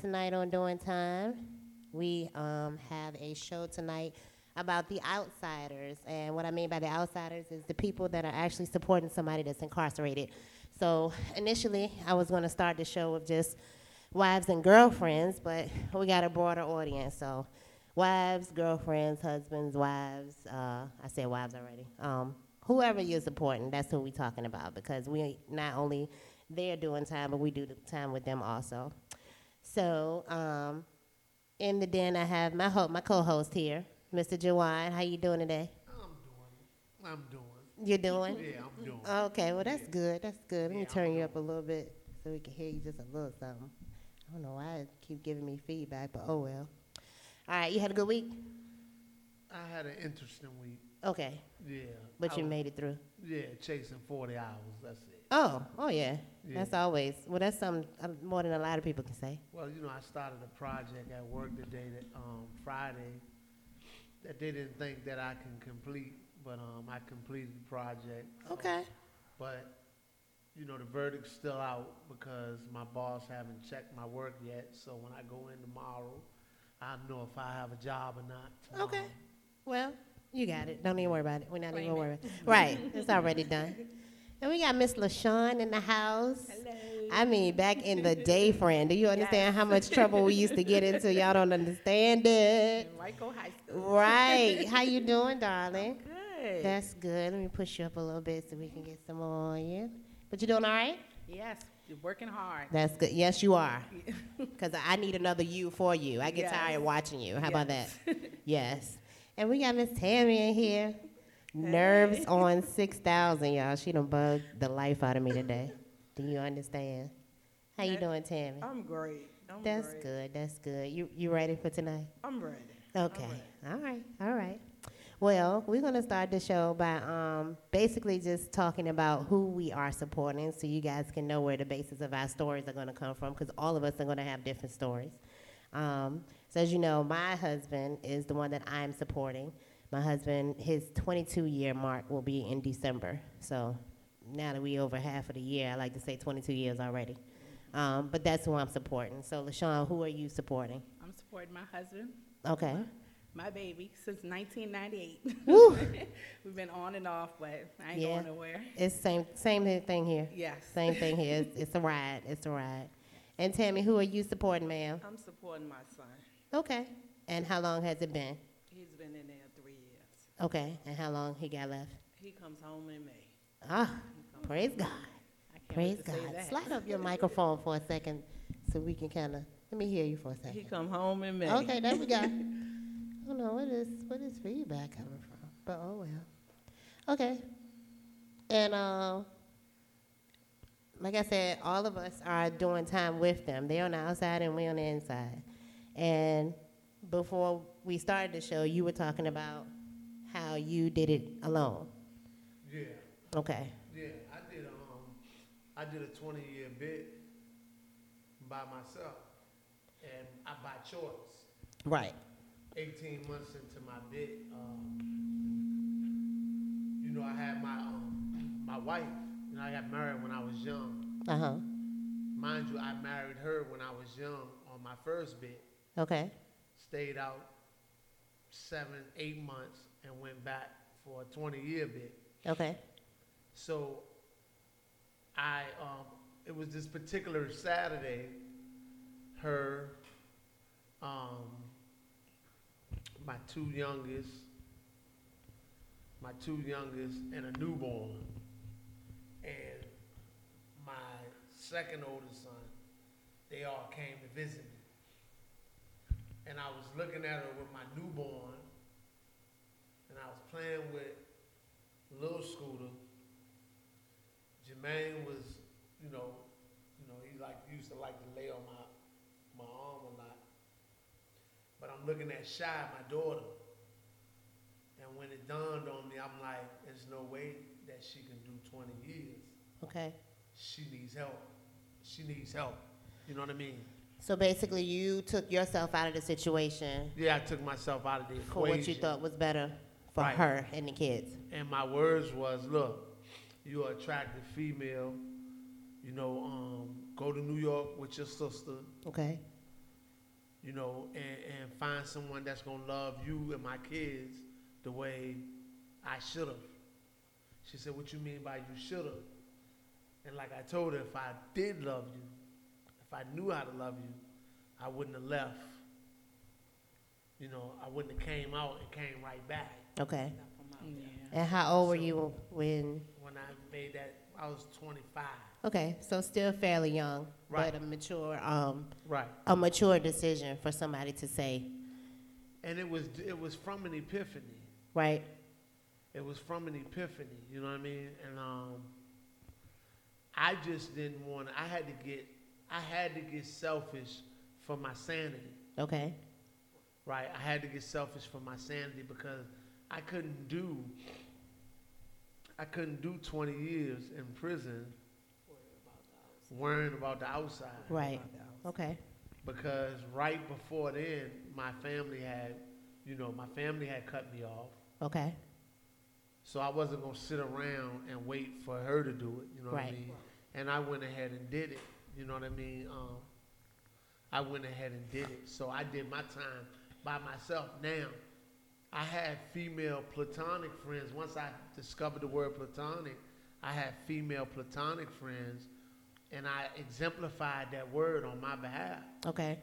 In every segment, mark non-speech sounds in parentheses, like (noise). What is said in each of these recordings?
tonight on Doing Time. We um, have a show tonight about the outsiders. And what I mean by the outsiders is the people that are actually supporting somebody that's incarcerated. So initially, I was going to start the show with just wives and girlfriends, but we got a broader audience. So wives, girlfriends, husbands, wives. Uh, I said wives already. Um, whoever you're supporting, that's who we're talking about because we not only they're doing time, but we do the time with them also. So um, in the den, I have my ho- my co-host here, Mr. Jawan. How you doing today? I'm doing. I'm doing. You're doing? Yeah, I'm doing. Okay, well that's good. That's good. Let me Yeah, turn I'm you up a little bit so we can hear you just a little something. I don't know why it keep giving me feedback, but oh well. All right, you had a good week. I had an interesting week. Okay, Yeah. but I you was- made it through. Yeah, chasing 40 hours. That's it. Oh, oh yeah. That's always well. That's some uh, more than a lot of people can say. Well, you know, I started a project at work today that um, Friday that they didn't think that I can complete, but um, I completed the project. Um, Okay. But you know, the verdict's still out because my boss haven't checked my work yet. So when I go in tomorrow, I know if I have a job or not. Okay. Well, you got it. Don't even worry about it. We're not even worried. Right. It's already done. And we got Miss LaShawn in the house. Hello. I mean, back in the day, (laughs) friend. Do you understand how much trouble we used to get into? Y'all don't understand it. Henrico High School. Right. (laughs) How you doing, darling? Good. That's good. Let me push you up a little bit so we can get some more on you. But you doing all right? yes, you're working hard. That's good. Yes, you are. (laughs) Because I need another you for you. I get Yes. tired watching you. How about that? Yes. yes. And we got Miss Tammy in here. Nerves on (laughs) 6,000, y'all. She done bugged the life out of me today. Do you understand? How you doing, Tammy? I'm great. I'm That's great. good. That's good. You you ready for tonight? I'm ready. Okay. ready. All right. All right. Well, we're gonna start the show by um, basically just talking about who we are supporting, so you guys can know where the basis of our stories are gonna come from, because all of us are gonna have different stories. Um, so as you know, my husband is the one that I'm supporting. My husband, his 22 year mark will be in December. So now that we over half of the year, I like to say 22 years already. Um, but that's who I'm supporting. So LaShawn, who are you supporting? I'm supporting my husband, Okay. my baby, since 1998. (laughs) We've been on and off, but I ain't Yeah. going nowhere. It's same same thing here. Yes. Same thing here. It's, it's a ride. It's a ride. And Tammy, who are you supporting, ma'am? I'm supporting my son. Okay. And how long has it been in there three years. Okay. And how long he got left? He comes home in May. Ah, praise. God. Praise wait to say God. Slide up your microphone for a second so we can kind of let me hear you for a second. He come home in May. Okay, there we go. (laughs) I don't know what is what is feedback coming from, but oh well. Okay. And uh, like I said, all of us are doing time with them. They're on the outside and we're on the inside. And before we started the show, you were talking about how you did it alone. Yeah. Okay. Yeah. I did. Um, I did a 20 year bid by myself, and I by choice. Right. 18 months into my bid, um, you know, I had my um, my wife. You know, I got married when I was young. Uh huh. Mind you, I married her when I was young on my first bid. Okay. Stayed out seven, eight months, and went back for a 20 year bid. Okay. So I, um, it was this particular Saturday, her, um, my two youngest, my two youngest, and a newborn, and my second oldest son, they all came to visit me. And I was looking at her with my newborn, and I was playing with little Scooter. Jermaine was, you know, you know, he like used to like to lay on my my arm a lot. But I'm looking at Shy, my daughter, and when it dawned on me, I'm like, there's no way that she can do 20 years. Okay. She needs help. She needs help. You know what I mean? So basically, you took yourself out of the situation Yeah, I took myself out of the for equation. what you thought was better for Right. her and the kids. And my words was, look, you're an attractive female. you know, um, go to New York with your sister, Okay. you know, and, and find someone that's gonna love you and my kids the way I should have. She said, What you mean by you should have? And like I told her, if I did love you, if I knew how to love you, I wouldn't have left. You know, I wouldn't have came out and came right back. Okay. And how old were you when? When I made that, I was 25. Okay, so still fairly young, Right. but a mature, um, Right. a mature decision for somebody to say, And it was it was from an epiphany. right? It was from an epiphany, you know what I mean? And um, I just didn't want. I had to get. I had to get selfish for my sanity, Okay. right? I had to get selfish for my sanity because I couldn't do. I couldn't do 20 years in prison worrying about the outside. Right. Okay. Because right before then, my family had, you know, my family had cut me off. Okay. So I wasn't gonna sit around and wait for her to do it, you know what I Right. mean? And I went ahead and did it, you know what I mean? Um, I went ahead and did it. So I did my time by myself. Now, I had female platonic friends. Once I discovered the word platonic, I had female platonic friends, and I exemplified that word on my behalf. Okay.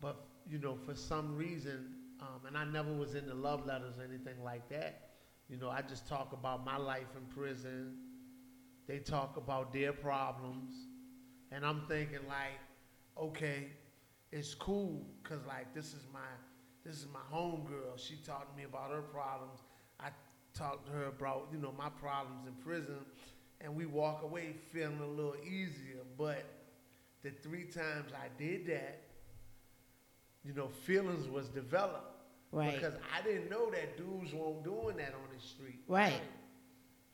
But you know, for some reason, um, and I never was into love letters or anything like that. You know, I just talk about my life in prison. They talk about their problems, and I'm thinking like, okay, it's cool, cause like this is my this is my homegirl. She talked to me about her problems. I talked to her about you know my problems in prison, and we walk away feeling a little easier. But the three times I did that, you know, feelings was developed. Right. Because I didn't know that dudes weren't doing that on the street. Right.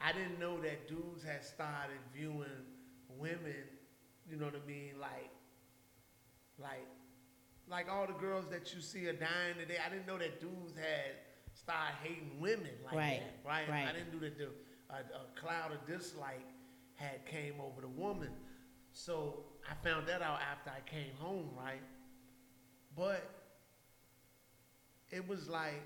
I didn't know that dudes had started viewing women, you know what I mean, like, like, like all the girls that you see are dying today. I didn't know that dudes had started hating women like Right, that, right? right. I didn't know that the, a, a cloud of dislike had came over the woman. So I found that out after I came home, right? But it was like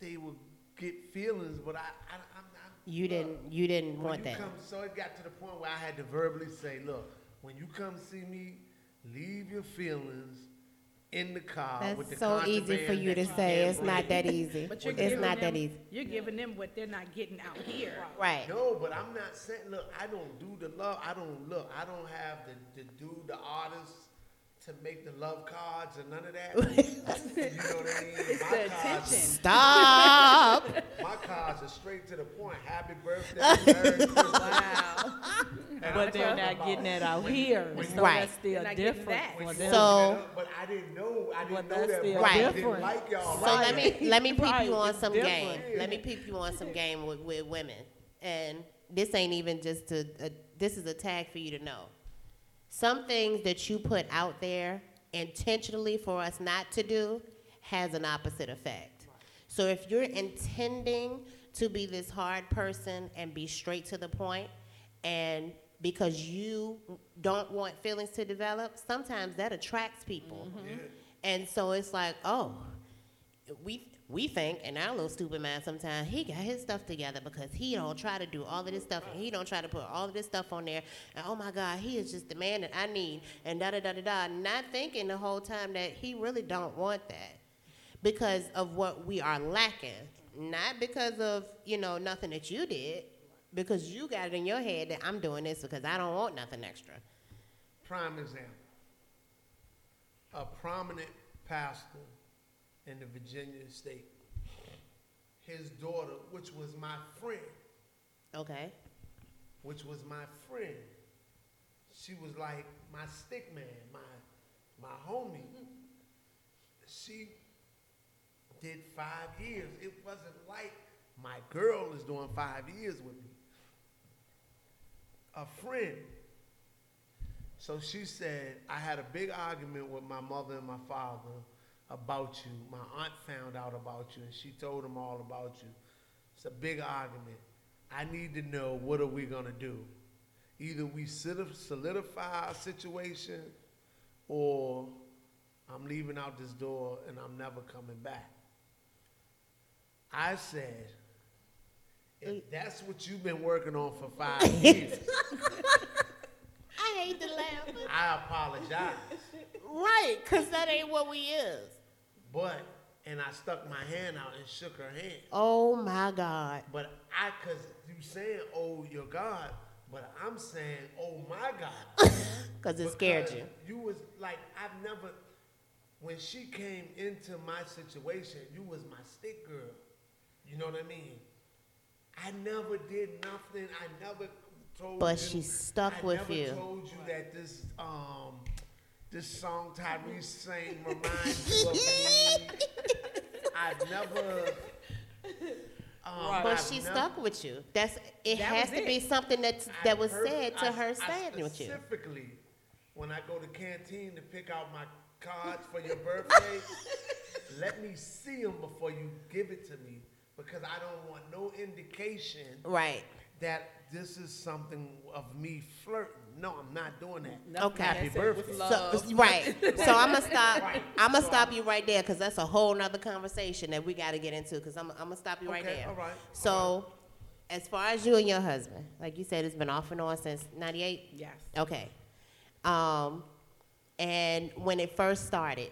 they would get feelings, but I, I I'm not. You look, didn't. You didn't want you that. Come, so it got to the point where I had to verbally say, "Look, when you come see me, leave your feelings in the car with the That's so easy for contraband you to that say. can't It's not bring." that easy. But you're It's giving not that them- easy. You're giving them what they're not getting out here. Right. No, but I'm not saying. Look, I don't do the love. I don't look. I don't have the, the do the artists to make the love cards and none of that. (laughs) you know what I mean? It's My the cards- attention. Stop. (laughs) My cards are straight to the point. Happy birthday, (laughs) Merry Christmas. Wow. And But I'm they're talking not about getting that out here, when so you- Right. that's still They're not getting different that. for them. So- open but I didn't know. I didn't But know that's that. still Right. different. Didn't like y'all. So right. let me let me peep Right, you on it's some different. game. Let me peep you on some game with, with women. And this ain't even just to. a this is a tag for you to know. Some things that you put out there intentionally for us not to do has an opposite effect. So if you're intending to be this hard person and be straight to the point and because you don't want feelings to develop, sometimes that attracts people. Mm-hmm. And so it's like, oh, we we think in our little stupid mind sometimes he got his stuff together because he don't try to do all of this stuff and he don't try to put all of this stuff on there. And oh my god he is just the man that i need and da da da da da. Not thinking the whole time that he really don't want that because of what we are lacking. Not because of you know nothing that you did because you got it in your head that i'm doing this because i don't want nothing extra. Prime example. A prominent pastor in the Virginia state. His daughter, which was my friend, okay which was my friend. She was like my stick man, my my homie. She did five years. It wasn't like my girl is doing five years with me. A friend. So she said, I had a big argument with my mother and my father about you. My aunt found out about you and she told them all about you. It's a big argument. I need to know what are we gonna do? Either we solid- solidify our situation, or I'm leaving out this door and I'm never coming back. I said, if mm. that's what you've been working on for five (laughs) years, I hate to laugh. I apologize. right, because that ain't what we is. But, and I stuck my hand out and shook her hand. Oh my God. But I, cause you saying, oh, your God, but I'm saying, oh my God. (laughs) Because it scared you. You was like, I've never, when she came into my situation, you was my stick girl. You know what I mean? I never did nothing. I never told But you. she stuck I with never you. told you that this, um, this song Tyrese sang reminds you of me. (laughs) I've never. Um, But I've she never- stuck with you. That's it That has was to be it. something that's, I that was purpose- said to I- her I staying with you. Specifically, when I go to canteen to pick out my cards for your birthday, (laughs) let me see them before you give it to me because I don't want no indication Right. that this is something of me flirting. No, I'm not doing that. Nothing Okay. that Happy said with birthday. love. So, right. So I'm gonna stop. Right. I'm gonna So stop I'm- you right there because that's a whole nother conversation that we got to get into. Because I'm, I'm gonna stop you right Okay, there. all right, So, all as far as you and your husband, like you said, it's been off and on since '98. Yes. Okay. Um, and when it first started,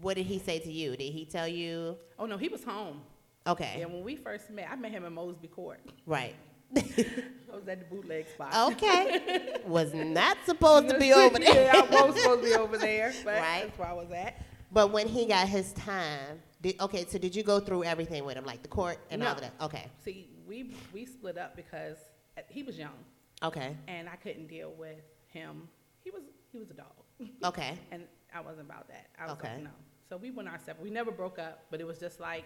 what did he say to you? Did he tell you? Oh, no, he was home. Okay. And when we first met, I met him in Mosby Court. Right. I was at the bootleg spot. Okay. (laughs) Was not supposed to be over there. yeah, I was supposed to be over there, but (laughs) Right. that's where I was at. But when he got his time, did, okay, so did you go through everything with him, like the court and all of that? Okay, See, we we split up because uh, he was young, okay, and I couldn't deal with him. He was he was a dog, (laughs) okay, and I wasn't about that. I was Okay. like, no. So we went our separate. We never broke up, but it was just like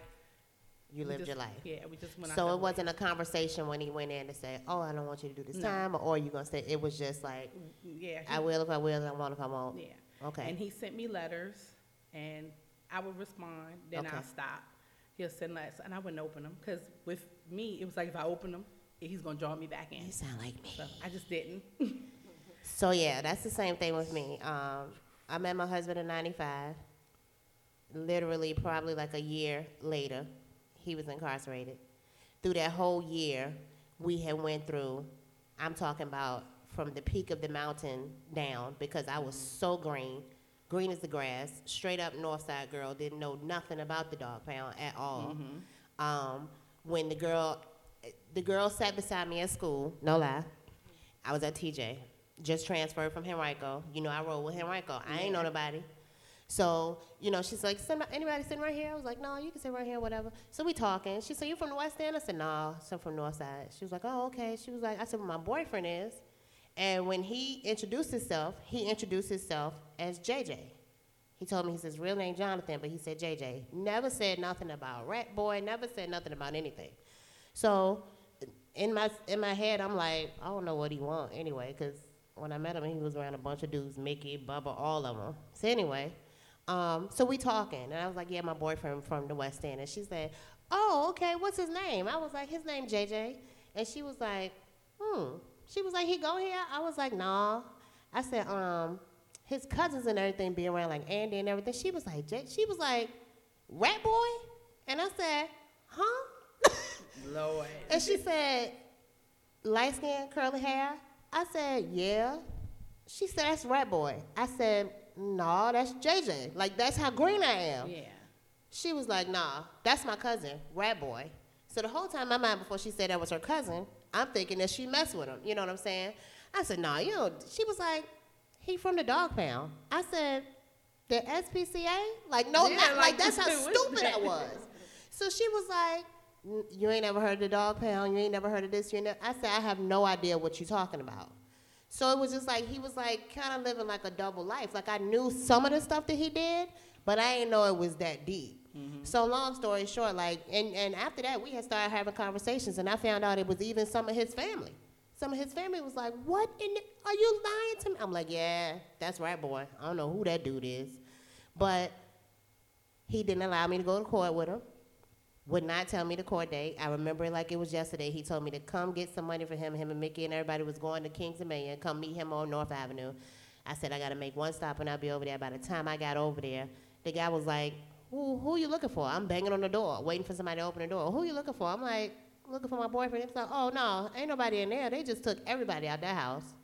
you lived just- your life. Yeah, we just went. So it wasn't a conversation when he went in to say, "Oh, I don't want you to do this No. time," or you gonna say it was just like. Yeah, he- "I will if I will, I won't if I won't." Yeah. Okay. And he sent me letters, and I would respond. Then Okay. I'll stop. He'll send letters, and I wouldn't open them because with me, it was like if I open them, he's gonna draw me back in. You sound like me. So I just didn't. (laughs) So yeah, that's the same thing with me. Um, I met my husband in '95. Literally, probably like a year later, he was incarcerated. Through that whole year, we had went through. I'm talking about from the peak of the mountain down because I was so green, green as the grass, straight up north side girl. Didn't know nothing about the dog pound at all. Um, when the girl, the girl sat beside me at school. No lie. I was at TJ, just transferred from Henrico. You know, I roll with Henrico. I ain't know nobody. So, you know, she's like, "Sit- anybody sitting right here? I was like, no, you can sit right here, whatever. So we talking. She said, you from the West End? I said, no, I'm from North Side. She was like, oh, okay. She was like, I said, well, my boyfriend is. And when he introduced himself, he introduced himself as JJ. He told me his his real name Jonathan, but he said JJ. Never said nothing about rat boy. Never said nothing about anything. So in my in my head, I'm like, I don't know what he want anyway, because when I met him, he was around a bunch of dudes, Mickey, Bubba, all of them. So anyway, um, so we talking, and I was like, yeah, my boyfriend from the West End, and she said, oh, okay, what's his name? I was like, his name JJ, and she was like, hmm. She was like, he go here? I was like, nah. I said, um, his cousins and everything be around, like Andy and everything. She was like, J-. she was like, rat boy, and I said, huh? Lord. (laughs) And she said, light skin, curly hair? I said, yeah. She said, that's Rat Boy. I said, no, that's JJ. Like, that's how green I am. Yeah. She was like, nah, that's my cousin, Rat Boy. So the whole time my mind, before she said that was her cousin, I'm thinking that she messed with him. You know what I'm saying? I said, nah, you know, she was like, he from the dog pound. I said, the SPCA? Like, no, Yeah, not, like, like, that's how (laughs) stupid I was. So she was like, you ain't never heard of the dog pound. You ain't never heard of this. You ain't never. I said, I have no idea what you're talking about. So it was just like, he was like kind of living like a double life. Like I knew some of the stuff that he did, but I didn't know it was that deep. Mm-hmm. So long story short, like, and, and after that, we had started having conversations, and I found out it was even some of his family. Some of his family was like, "What? In the, are you lying to me?" I'm like, "Yeah, that's right, boy. I don't know who that dude is, but he didn't allow me to go to court with him. Would not tell me the court date. I remember it like it was yesterday. He told me to come get some money for him. Him and Mickey and everybody was going to Kings and Million. Come meet him on North Avenue. I said I gotta make one stop and I'll be over there. By the time I got over there, the guy was like, "Who who you looking for?" I'm banging on the door, waiting for somebody to open the door. Who you looking for? I'm like, looking for my boyfriend. He's like, "Oh no, ain't nobody in there. They just took everybody out that house."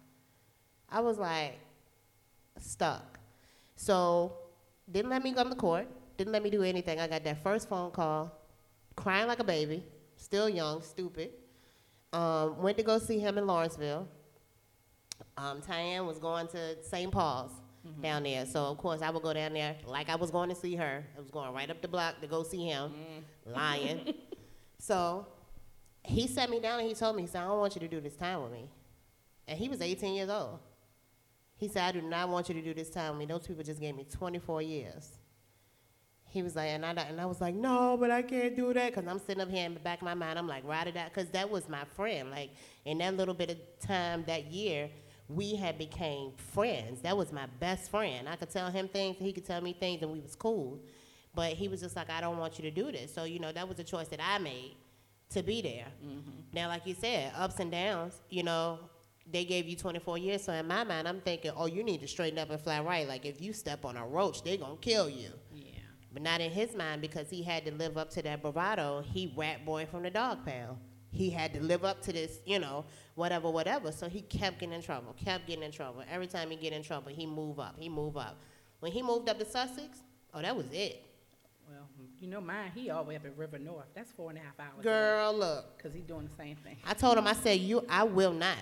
I was like, stuck. So didn't let me come to court. Didn't let me do anything. I got that first phone call, crying like a baby, still young, stupid. Um, went to go see him in Lawrenceville. Um, Tyann was going to St. Paul's down there, so of course I would go down there like I was going to see her. I was going right up the block to go see him, lying. (laughs) so he sat me down and he told me, he said, "I don't want you to do this time with me," and he was 18 years old. He said, I do not want you to do this time with me. Those people just gave me 24 years. He was like, and I, and I was like, no, but I can't do that. Because I'm sitting up here in the back of my mind, I'm like, ride it out. Because that was my friend. Like, in that little bit of time that year, we had became friends. That was my best friend. I could tell him things, he could tell me things, and we was cool. But he was just like, I don't want you to do this. So, you know, that was a choice that I made to be there. Mm-hmm. Now, like you said, ups and downs, you know, they gave you 24 years. So in my mind, I'm thinking, oh, you need to straighten up and fly right. Like if you step on a roach, they gonna kill you. But not in his mind because he had to live up to that bravado. He rat boy from the dog pound. He had to live up to this, you know, whatever, whatever. So he kept getting in trouble, kept getting in trouble. Every time he get in trouble, he move up, he move up. When he moved up to Sussex, oh, that was it. Well, you know mine, he all the way up at River North. That's four and a half hours. Girl, look. Because he doing the same thing. I told him, I said, you, I will not.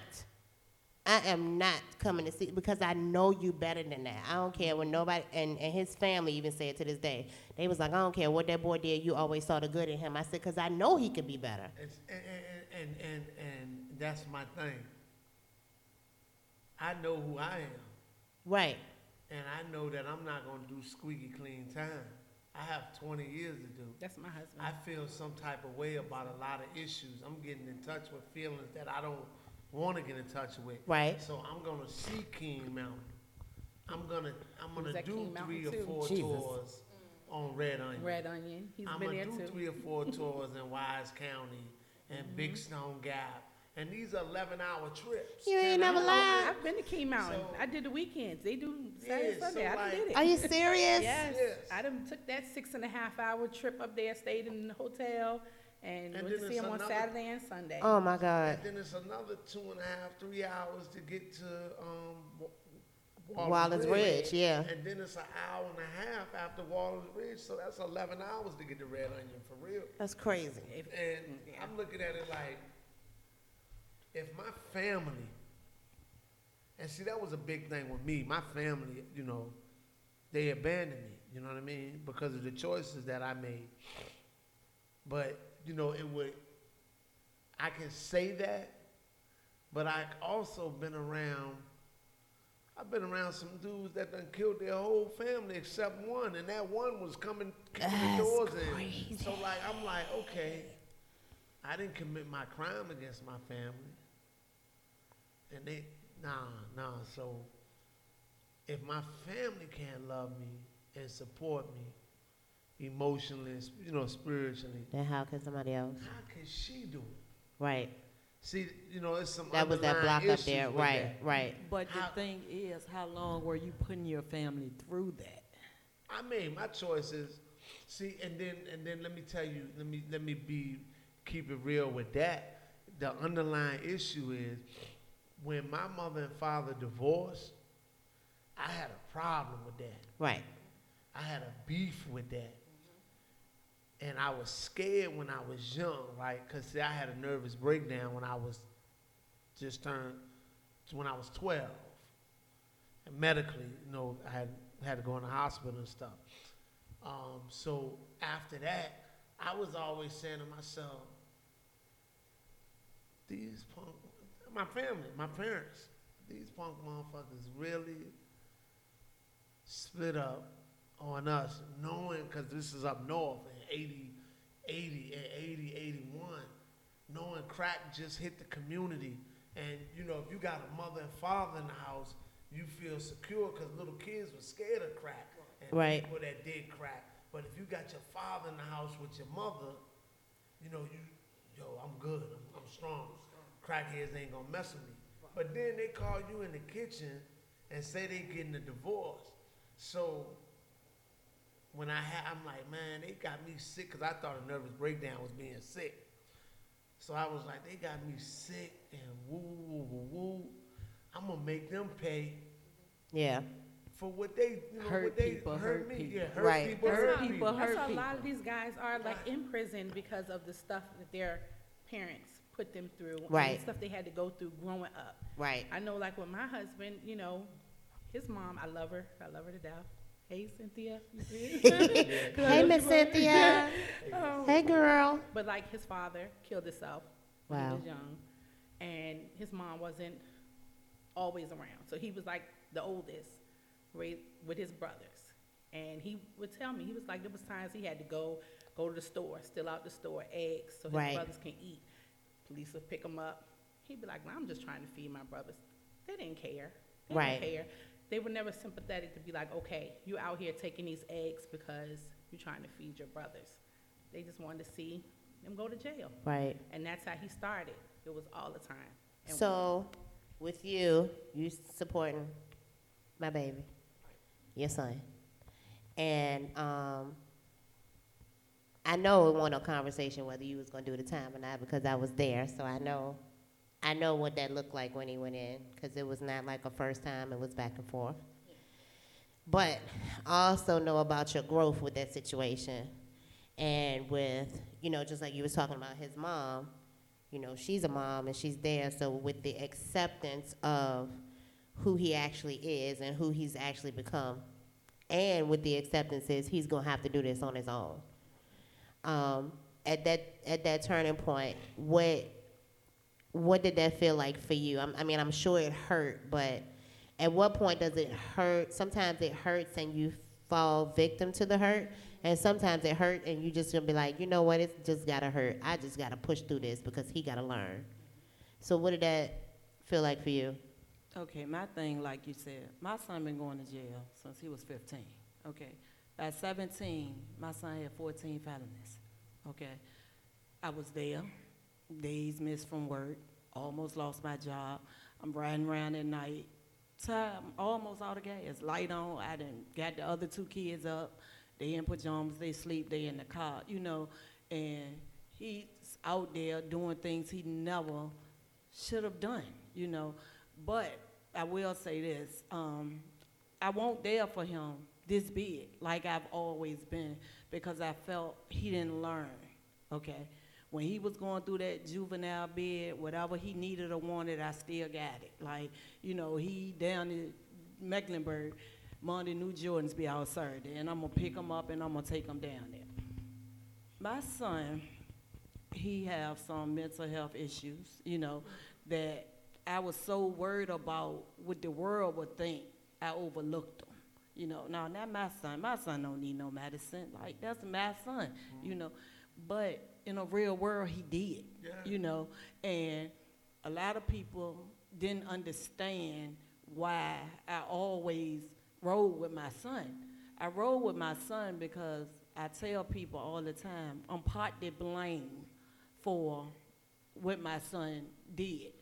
I am not coming to see because I know you better than that. I don't care when nobody and, and his family even said to this day. They was like, I don't care what that boy did. You always saw the good in him. I said, because I know he could be better. It's, and, and, and, and, and that's my thing. I know who I am, Right. and I know that I'm not gonna do squeaky clean time. I have 20 years to do. That's my husband. I feel some type of way about a lot of issues. I'm getting in touch with feelings that I don't want to get in touch with. Right. So I'm gonna see Keen Mountain. I'm gonna I'm gonna that do Keen Mountain three or too? four Jesus. tours on Red Onion. Red Onion. He's I'm been gonna there do too. three or four (laughs) tours in Wise County and Big Mm-hmm. Stone Gap, and these are 11 hour trips. You ain't never lied. I've been to Keen Mountain. So- I did the weekends. They do Saturday, Yeah, Sunday. so I done like- did it. Are you (laughs) serious? Yes. Yes. I done took that six and a half hour trip up there, stayed in the hotel, and, And went then to see it's him on another- Saturday and Sunday. Oh my God. And then it's another two and a half, three hours to get to um, Wa- Wallens, Wallens Ridge, yeah. And then it's an hour and a half after Wallens Ridge, so that's 11 hours to get to Red Onion for real. That's crazy. If- And Yeah. I'm looking at it like, if my family, and see, that was a big thing with me. My family, you know, they abandoned me, you know what I mean? Because of the choices that I made. But, you know, it would, I can say that, but I also been around, I've been around some dudes that done killed their whole family except one, and that one was coming, kicking the doors crazy. in. So, like, I'm like, okay, I didn't commit my crime against my family. And they, nah, nah. So if my family can't love me and support me emotionally, you know, spiritually, Then how can somebody else? how can she do it? Right. See, you know, it's some That was that block up there. Right. that. Right. But the thing is, how long were you putting your family through that? I mean, my choice is, See, and then and then let me tell you, let me let me be keep it real with that. The underlying issue is when my mother and father divorced, I had a problem with that. Right. I had a beef with that. And I was scared when I was young, right? Because see, I had a nervous breakdown when I was just turned, when I was 12. And medically, you know, I had, had to go in the hospital and stuff. Um, so after that, I was always saying to myself, these punk, my family, my parents, these punk motherfuckers really split up on us, knowing, because this is up north 80, 80, and 80, 81, knowing crack just hit the community. And, you know, if you got a mother and father in the house, you feel secure because little kids were scared of crack and Right. people that did crack. But if you got your father in the house with your mother, you know, you, yo, I'm good, I'm, I'm strong. Crackheads ain't gonna mess with me. But then they call you in the kitchen and say they getting a divorce. So when I had, I'm like, man, they got me sick because I thought a nervous breakdown was being sick. So I was like, they got me sick and woo, woo, woo, woo. I'm gonna make them pay Yeah. for what they, you know, Hurt what they people, hurt, hurt me. people. Yeah, hurt Right. people, That's hurt how- people. hurt That's how a lot of these guys are like in prison because of the stuff that their parents put them through. and Right. the stuff they had to go through growing up. Right. I know, like with my husband, you know, his mom, I love her. I love her to death. Hey, Cynthia. (laughs) Hey, Miss Cynthia. (laughs) Hey, girl. But like his father killed himself when Wow. he was young, and his mom wasn't always around. So he was like the oldest, raised with his brothers. And he would tell me he was like there was times he had to go go to the store, steal out the store eggs so his Right. brothers can eat. Police would pick him up. He'd be like, "No, "I'm just trying to feed my brothers." They didn't care. They Right. didn't care. They were never sympathetic to be like, "Okay, you're out here taking these eggs because you're trying to feed your brothers." They just wanted to see him go to jail. Right. And that's how he started. It was all the time. And So, with you, you supporting my baby, your son, and um, I know it wasn't a conversation whether you was gonna do the time or not because I was there, so I know, I know what that looked like when he went in because it was not like a first time; it was back and forth. But I also know about your growth with that situation, and with you know, just like you was talking about his mom you know, she's a mom and she's there. So with the acceptance of who he actually is and who he's actually become, and with the acceptance is he's gonna have to do this on his own. Um, at that at that turning point, what what did that feel like for you? I'm, I mean, I'm sure it hurt, but at what point does it hurt? Sometimes it hurts and you fall victim to the hurt, and sometimes it hurt and you just gonna be like, you know what? It's just gotta hurt. I just gotta push through this because he gotta learn. So what did that feel like for you? Okay, my thing, like you said, my son been going to jail since he was 15. Okay, at 17, my son had 14 felonies. Okay, I was there, days missed from work, almost lost my job. I'm riding around at night, time almost out of gas, light on. I didn't got the other two kids up. They in pajamas, they sleep, they in the car, you know, and he's out there doing things he never should have done, you know. But I will say this, um, I won't there for him this big, like I've always been, because I felt he didn't learn, okay? When he was going through that juvenile bed, whatever he needed or wanted, I still got it. Like, you know, he down in Mecklenburg, Monday, New Jordans be out Saturday, and I'm gonna pick him up and I'm gonna take him down there. My son, he have some mental health issues, you know, that I was so worried about what the world would think, I overlooked him. You know, now not my son. My son don't need no medicine. Like that's my son, you know. But in a real world, he did. Yeah. You know, and a lot of people didn't understand why I always rode with my son. I rode with my son because I tell people all the time I'm partly blamed for what my son did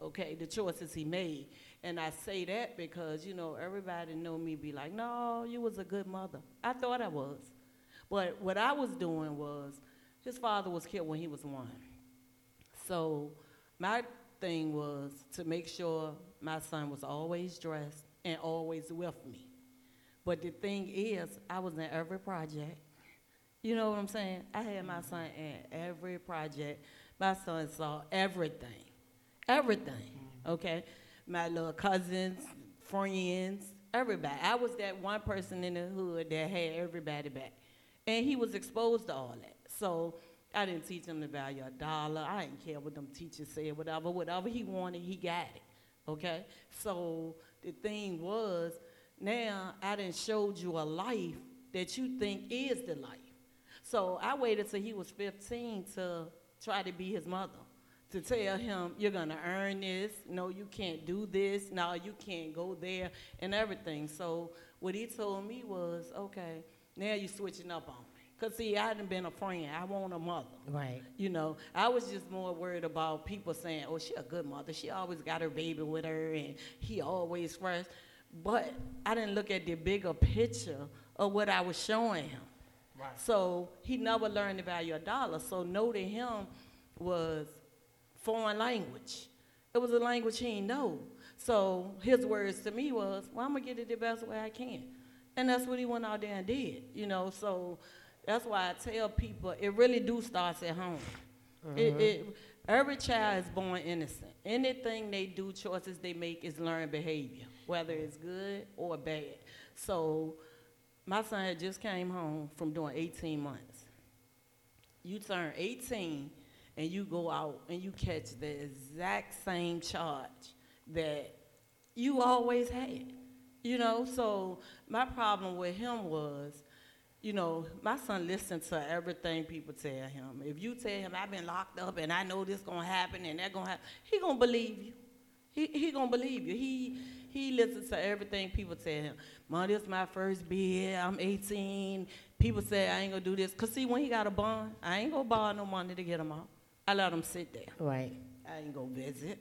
okay, the choices he made. And I say that because, you know, everybody know me be like, no, you was a good mother. I thought I was. But what I was doing was, his father was killed when he was one. So my thing was to make sure my son was always dressed and always with me. But the thing is, I was in every project. You know what I'm saying? I had my mm-hmm. son in every project. My son saw everything everything, mm-hmm. okay? My little cousins, friends, everybody. I was that one person in the hood that had everybody back. And he was exposed to all that. So I didn't teach him the value of a dollar. I didn't care what them teachers said, whatever. Whatever he wanted, he got it, okay? So the thing was, now I didn't showed you a life that you think is the life. So I waited till he was 15 to try to be his mother to tell him you're gonna earn this. No, you can't do this. No, you can't go there, and everything. So what he told me was, okay, now you're switching up on me, Cause see, I hadn't been a friend. I want a mother. Right. You know, I was just more worried about people saying, "Oh, she a good mother. She always got her baby with her, and he always first. But I didn't look at the bigger picture of what I was showing him. Right. So he never learned the value of dollar. So no to him was foreign language. It was a language he didn't know. So his words to me was, "Well, I'm gonna get it the best way I can," and that's what he went out there and did. You know, so that's why I tell people it really do starts at home. It, mm-hmm. it, every child is born innocent. Anything they do, choices they make, is learned behavior, whether it's good or bad. So my son had just came home from doing 18 months. You turn 18 and you go out and you catch the exact same charge that you always had. You know, so my problem with him was, you know, my son listens to everything people tell him. If you tell him I've been locked up and I know this gonna happen and that gonna happen, he gonna believe you. He he gonna believe you. He he listens to everything people tell him. Mom, this my first bid. I'm 18. People say I ain't gonna do this. Cause see, when he got a bond, I ain't gonna borrow no money to get him out. I let him sit there. Right. I ain't gonna visit.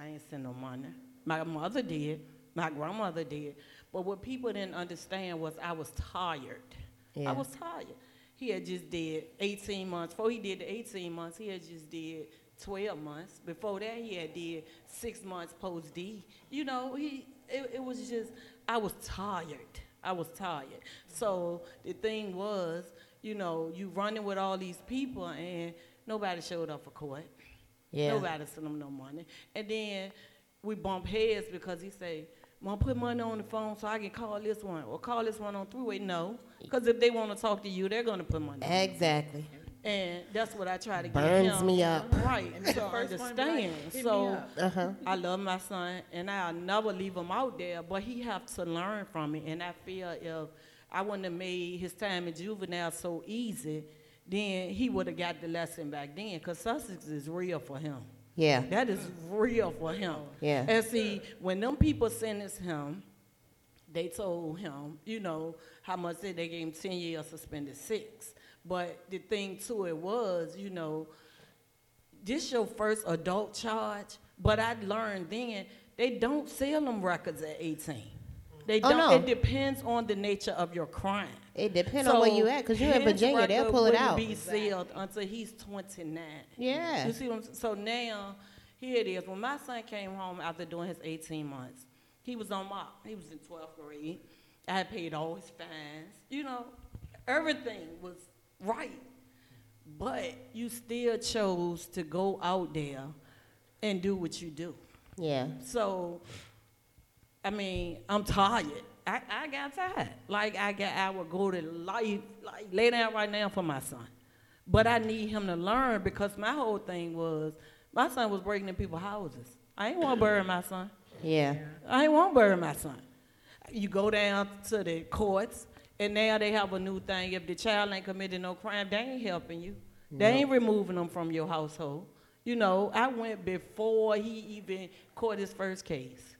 I ain't send no money. My mother did. My grandmother did. But what people didn't understand was I was tired. Yeah. I was tired. He had just did 18 months. Before he did the 18 months, he had just did 12 months. Before that, he had did six months post D. You know, he it, it was just I was tired. I was tired. So the thing was, you know, you running with all these people and nobody showed up for court. Yeah. Nobody sent him no money. And then we bump heads because he say, Mom, put money on the phone so I can call this one or call this one on three-way. No, because if they want to talk to you, they're going to put money. On. Exactly. And that's what I try to Burns get him. me up. Right, And be the to first one to be like, understand. So. Uh huh. I love my son, and I'll never leave him out there. But he have to learn from it. And I feel if I wouldn't have made his time in juvenile so easy, then he would have got the lesson back then. Because Sussex is real for him. Yeah. That is real for him. Yeah. And see, when them people sentenced him, they told him, you know, how much they, they gave him 10 years, suspended six. But the thing to it was, you know, this your first adult charge, but I learned then they don't sell them records at 18. They Oh, don't. no. It depends on the nature of your crime. It depends on where you at, cause you're in Virginia, they'll pull it out. be sealed until he's 29. Yeah. You see what I'm? So now, here it is. When my son came home after doing his 18 months, he was on MOP. He was in 12th grade. I had paid all his fines. You know, everything was right. But you still chose to go out there and do what you do. Yeah. So, I mean, I'm tired. I, I got tired. Like I got, I would go to life, like lay down right now for my son. But I need him to learn because my whole thing was, my son was breaking in people's houses. I ain't want to bury my son. Yeah. I ain't want to bury my son. You go down to the courts, and now they have a new thing. If the child ain't committed no crime, they ain't helping you. They ain't removing them from your household. You know, I went before he even caught his first case.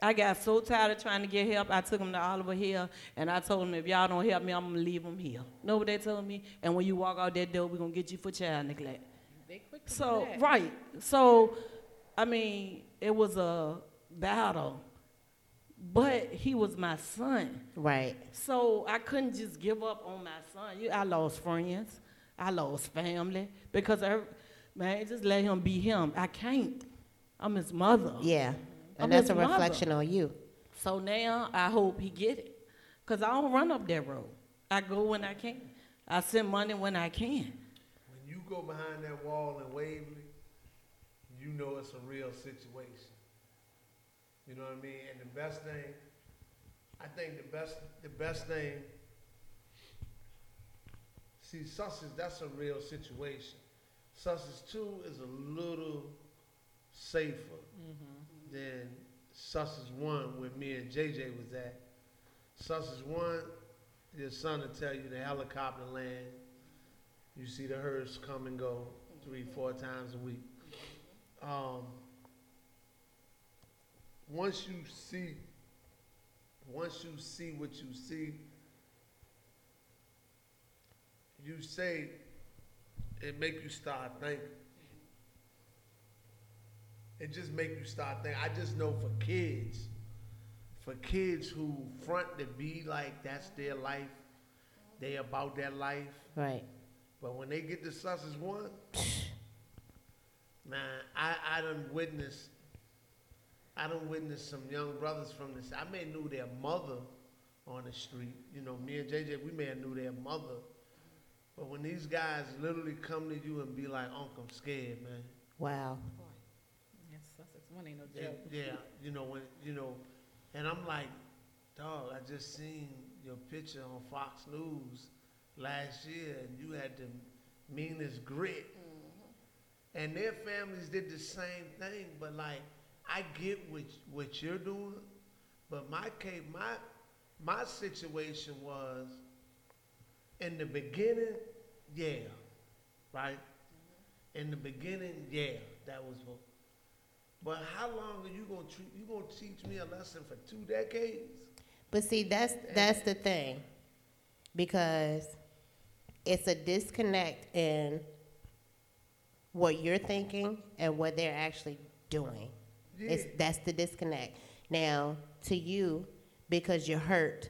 I got so tired of trying to get help, I took him to Oliver Hill, and I told him, if y'all don't help me, I'm gonna leave him here. Know what they told me? And when you walk out that door, we're gonna get you for child neglect. They quick So, that. right. So, I mean, it was a battle. But he was my son. Right. So I couldn't just give up on my son. You- I lost friends. I lost family. Because, I, man, just let him be him. I can't. I'm his mother. Yeah. I'm And that's a mother. reflection on you. So now I hope he get it. Because I don't run up that road. I go when I can. I send money when I can. When you go behind that wall in Waverly, you know it's a real situation. You know what I mean? And the best thing, I think the best, the best thing, see, Sussex, that's a real situation. Sussex two is a little safer mm-hmm. Than Sussex one where me and JJ was at. Sussex one, your son will tell you the helicopter land. You see the hearse come and go three, four times a week. Um, once you see, once you see what you see, you say it make you start thinking. It just make you start thinking. I just know for kids, for kids who front to be like that's their life, they about their life. Right. But when they get to Sussex one, man, I, I done witnessed, I done witnessed some young brothers from this. I may knew their mother on the street. You know, me and JJ, we may have knew their mother. But when these guys literally come to you and be like, Uncle, I'm scared, man. Wow. Yes, one ain't no And, joke. yeah, you know, when, you know, and I'm like, dog, I just seen your picture on Fox News last year, and you had the meanest grit. Mm-hmm. And their families did the same thing, but like, I get what, what you're doing, but my case, my, my situation was, in the beginning, yeah, right? Mm-hmm. In the beginning, yeah, that was what. But how long are you gonna treat, you gonna teach me a lesson for two decades? But see, that's that's the thing, because it's a disconnect in what you're thinking and what they're actually doing. It's that's the disconnect. Now, to you, because you're hurt,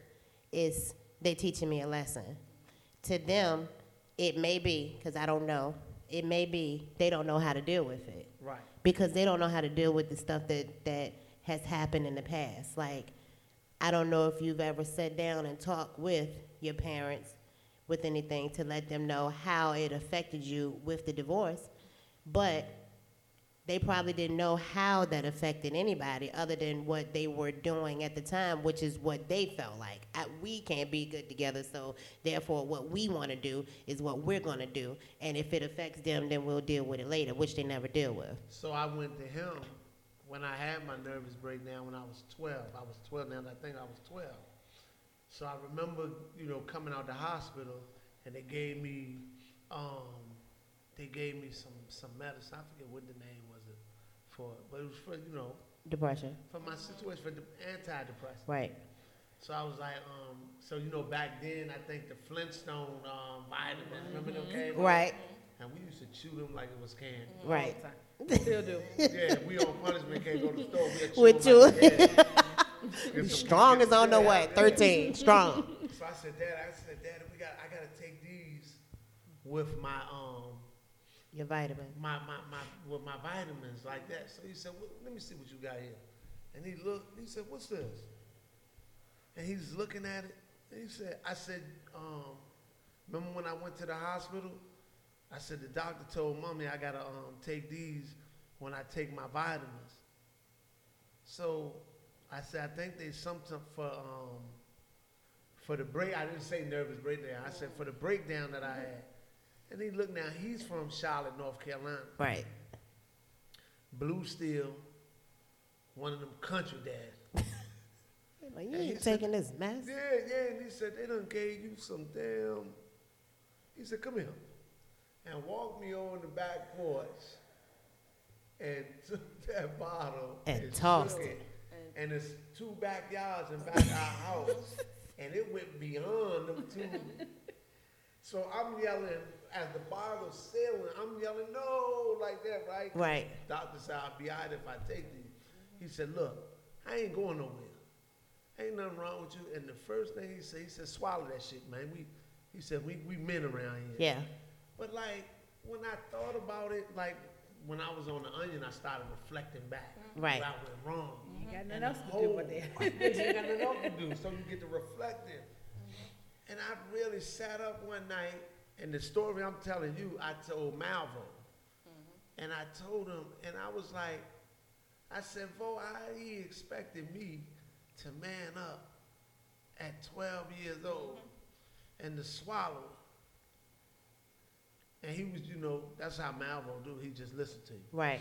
is they teaching me a lesson. To them, it may be because I don't know. It may be they don't know how to deal with it. Because they don't know how to deal with the stuff that that has happened in the past. Like, I don't know if you've ever sat down and talked with your parents with anything to let them know how it affected you with the divorce, but they probably didn't know how that affected anybody other than what they were doing at the time, which is what they felt like. I, we can't be good together, so therefore, what we want to do is what we're going to do. And if it affects them, then we'll deal with it later, which they never deal with. So I went to him when I had my nervous breakdown when I was 12. I was 12 now, I think I was 12. So I remember, you know, coming out the hospital and they gave me, um, they gave me some, some medicine. I forget what the name for, but it was for, you know, Depression. for my situation, for the antidepressant. Right. So I was like, um, so you know, back then I think the Flintstone um, vitamins, remember them came? out? Right. And we used to chew them like it was candy. Right. All the. (laughs) Still do. Yeah, we on punishment can't go to the store. We'll chew With 'em like candy. Get some- Strong get as on the some- what? yeah, yeah. 13. Strong. So I said, Dad, I said, Dad, we got, I gotta take these with my um, Your vitamins. my my my with my vitamins like that. So he said, well, let me see what you got here. And he looked. He said, what's this? And he's looking at it. And he said, I said, um, remember when I went to the hospital? I said the doctor told mommy I gotta um, take these when I take my vitamins. So I said, I think there's something for um, for the break. I didn't say nervous breakdown. I said for the breakdown that I had. And he looked now. He's from Charlotte, North Carolina. Right. Blue Steel, one of them country dads. (laughs) Like, you And ain't said- taking this mess. Yeah, yeah. And he said they done gave you some damn. He said, come here, and walked me on the back porch, and took (laughs) that bottle And shook tossed it. And it's two backyards and back our house, (laughs) and it went beyond them two. So I'm yelling as the bottle's sailing. I'm yelling no like that, right? Right. Doctor said I'll be alright if I take these. He said, look, I ain't going nowhere. Ain't nothing wrong with you. And the first thing he said, he said, swallow that shit, man. We, he said, we, we men around here. Yeah. But like, when I thought about it, like, when I was on the onion, I started reflecting back. Mm-hmm. Right. Where I went wrong. Mm-hmm. You ain't got And nothing the else to do whole- but that. (laughs) you ain't got nothing else to do, so you get to (laughs) reflecting. Mm-hmm. And I really sat up one night, and the story I'm telling you, I told Malvo. Mm-hmm. And I told him, and I was like, I said, Vo, how he expected me to man up at 12 years old mm-hmm. and to swallow. And he was, you know, that's how Malvo do. He just listened to you. Right.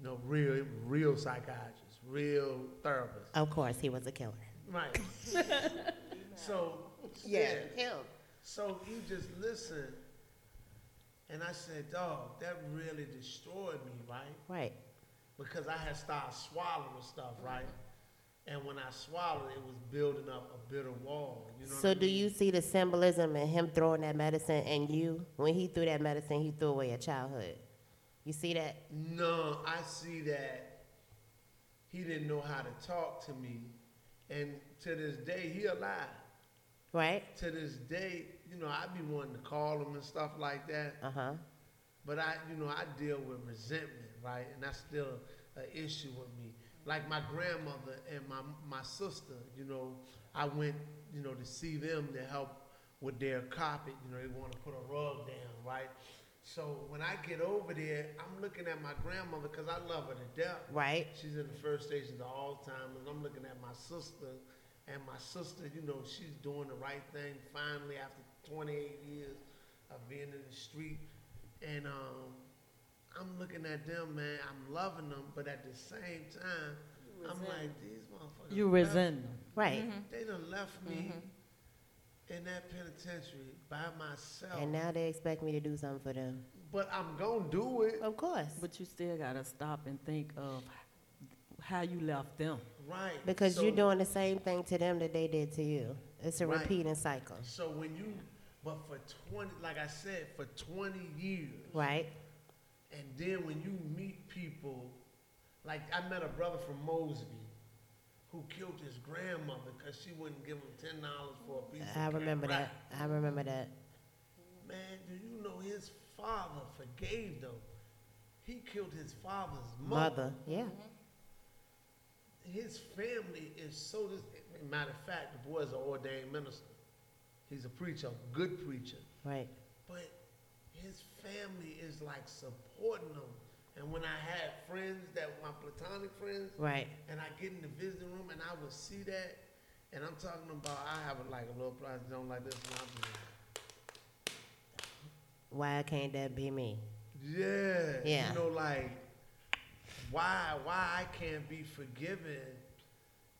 You know, real, real psychiatrist, real therapist. Of course, he was a killer. Right. (laughs) so, Him. So he just listened. And I said, dog, that really destroyed me, right? Right. Because I had started swallowing stuff, right? and when I swallowed, it was building up a bitter wall. You know what So I do mean? you see the symbolism in him throwing that medicine and you? When he threw that medicine, he threw away your childhood. You see that? No, I see that he didn't know how to talk to me, and to this day, he alive. Right? To this day, you know, I'd be wanting to call them and stuff like that. Uh-huh. But I, you know, I deal with resentment, right? And that's still an issue with me. Like my grandmother and my my sister, you know, I went, you know, to see them to help with their carpet. You know, they want to put a rug down, right? So when I get over there, I'm looking at my grandmother because I love her to death. Right? She's in the first stage of Alzheimer's. I'm looking at my sister, and my sister, you know, she's doing the right thing finally after 28 years of being in the street. And um, I'm looking at them, man. I'm loving them, but at the same time, I'm like, these motherfuckers. You left- resent them. Right. They done left me in that penitentiary by myself. And now they expect me to do something for them. but I'm gonna do it, Of course. But you still gotta stop and think of how you left them. right? Because So- you're doing the same thing to them that they did to you. It's a Right. repeating cycle. So when you, but for 20, like I said, for 20 years, Right? and then when you meet people, like I met a brother from Mosby who killed his grandmother because she wouldn't give him ten dollars for a piece of I remember crack. that. I remember that. Man, do you know his father forgave them? He killed his father's Mother. mother. Yeah. His family is so. Dis- matter of fact, the boy's an ordained minister. He's a preacher, a good preacher. Right. But his family is like supporting him. And when I had friends that were my platonic friends, Right. and I get in the visiting room and I would see that, and I'm talking about I have a, like a little private zone like this, and I'm like, Why can't that be me? yeah, Yeah. you know, like why why I can't be forgiven?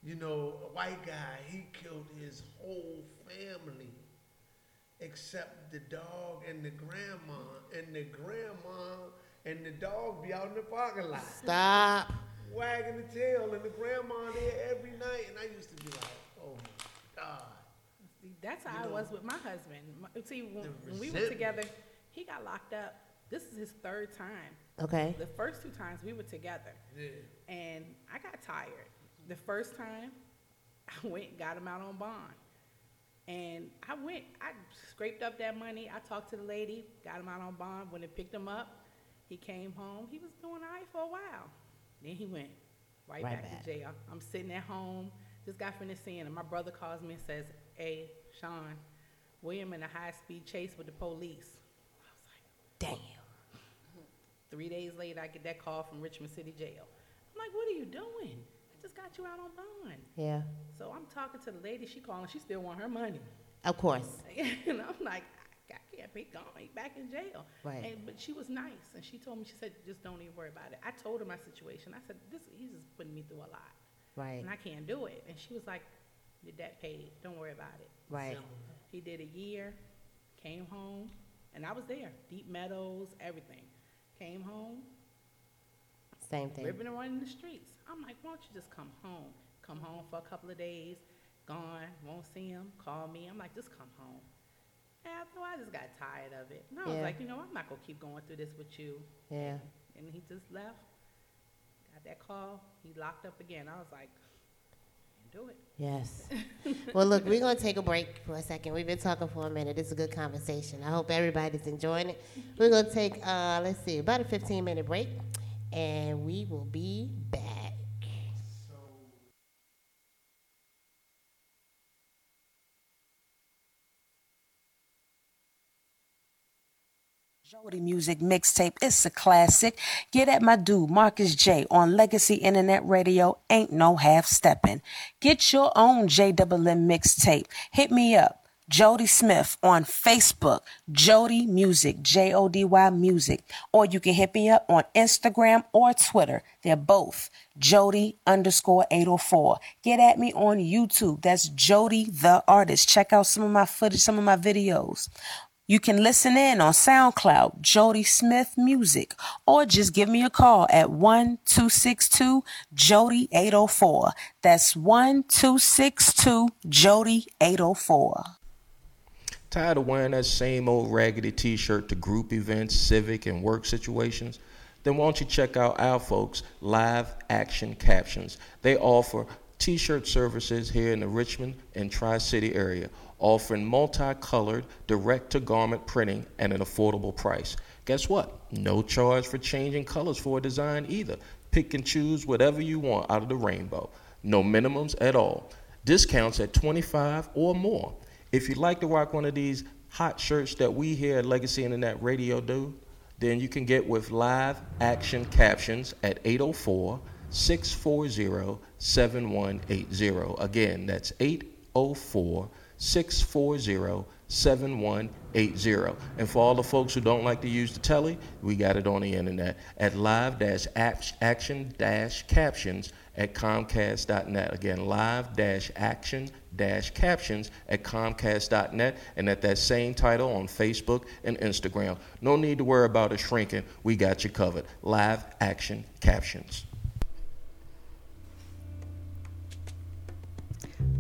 You know, a white guy he killed his whole family, except the dog and the grandma, and the grandma and the dog be out in the parking lot. Stop. wagging the tail and the grandma there every night. And I used to be like, oh my God. See, That's how You I know, was with my husband. My- See, when, when we were together, he got locked up. This is his third time. Okay. The first two times we were together, Yeah. and I got tired. The first time, I (laughs) went and got him out on bond. And I went, I scraped up that money. I talked to the lady, got him out on bond. When they picked him up, he came home. He was doing all right for a while. Then he went right, Right back, back. to jail. I'm sitting at home. Just got finished seeing him. My brother calls me and says, Hey, Sean, William in a high speed chase with the police. I was like, Damn. Three days later, I get that call from Richmond City Jail. I'm like, what are you doing? I just got you out on bond. Yeah. So I'm talking to the lady. She calling. She still want her money. Of course. (laughs) and I'm like, I can't be gone. He back in jail. Right. And, but she was nice, and she told me, she said, just don't even worry about it. I told her my situation. I said, this, he's just putting me through a lot, Right. and I can't do it. And she was like, your dad paid. Don't worry about it. Right. He did a year, came home, and I was there. Deep Meadows, everything. Came home, Same thing. ripping and running the streets. I'm like, why don't you just come home? Come home for a couple of days, gone, won't see him, call me. I'm like, just come home. And after a while, I just got tired of it. And I was Yeah. like, you know, I'm not gonna keep going through this with you. Yeah. And he just left. Got that call. He locked up again. I was like, can't do it. Yes. (laughs) well, look, we're going to take a break for a second. We've been talking for a minute. It's a good conversation. I hope everybody's enjoying it. We're going to take, uh, let's see, about a 15 minute break, and we will be back. Jody Music Mixtape. It's a classic. Get at my dude, Marcus J, on Legacy Internet Radio. Ain't no half stepping. Get your own JWM mixtape. Hit me up. Jody Smith on Facebook, Jody Music, J O D Y Music, or you can hit me up on Instagram or Twitter. They're both Jody underscore 804. Get at me on YouTube. That's Jody the Artist. Check out some of my footage, some of my videos. You can listen in on SoundCloud, Jody Smith Music, or just give me a call at 1 262 Jody 804. That's 1 262 Jody 804. Tired of wearing that same old raggedy t shirt to group events, civic, and work situations? Then why don't you check out our folks, Live Action Captions? They offer t shirt services here in the Richmond and Tri City area offering multicolored direct to garment printing at an affordable price. Guess what? No charge for changing colors for a design either. Pick and choose whatever you want out of the rainbow. No minimums at all. Discounts at 25 or more. If you'd like to rock one of these hot shirts that we here at Legacy Internet Radio do, then you can get with live action captions at 804 640 7180. Again, that's 804 640 7180. And for all the folks who don't like to use the telly, we got it on the internet at live action captions at comcast.net. Again, live action captions at comcast.net and at that same title on Facebook and Instagram. No need to worry about it shrinking. We got you covered. Live action captions.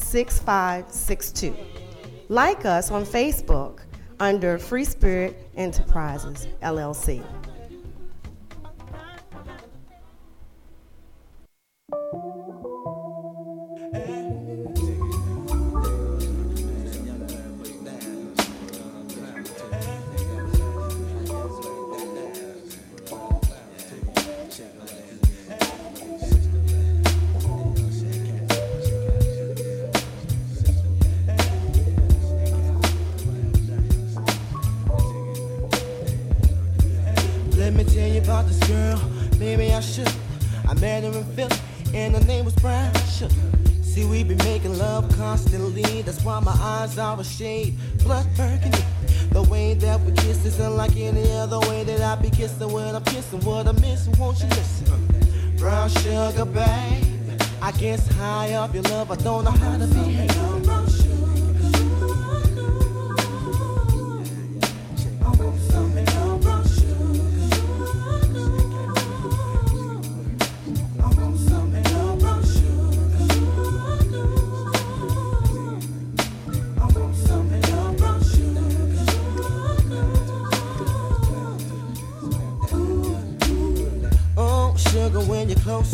6562. Like us on Facebook under Free Spirit Enterprises, LLC. Our shade, blood burgundy. The way that we kiss isn't like any other way that I be kissing when I'm kissing. What I'm missing, won't you listen? Brown sugar, babe. I guess high up your love, I don't know how to behave.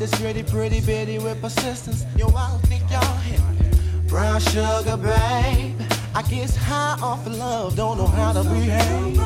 This pretty, pretty bitty with persistence. Yo, I think y'all hit. Brown sugar, babe. I guess high off of love, don't know how to behave.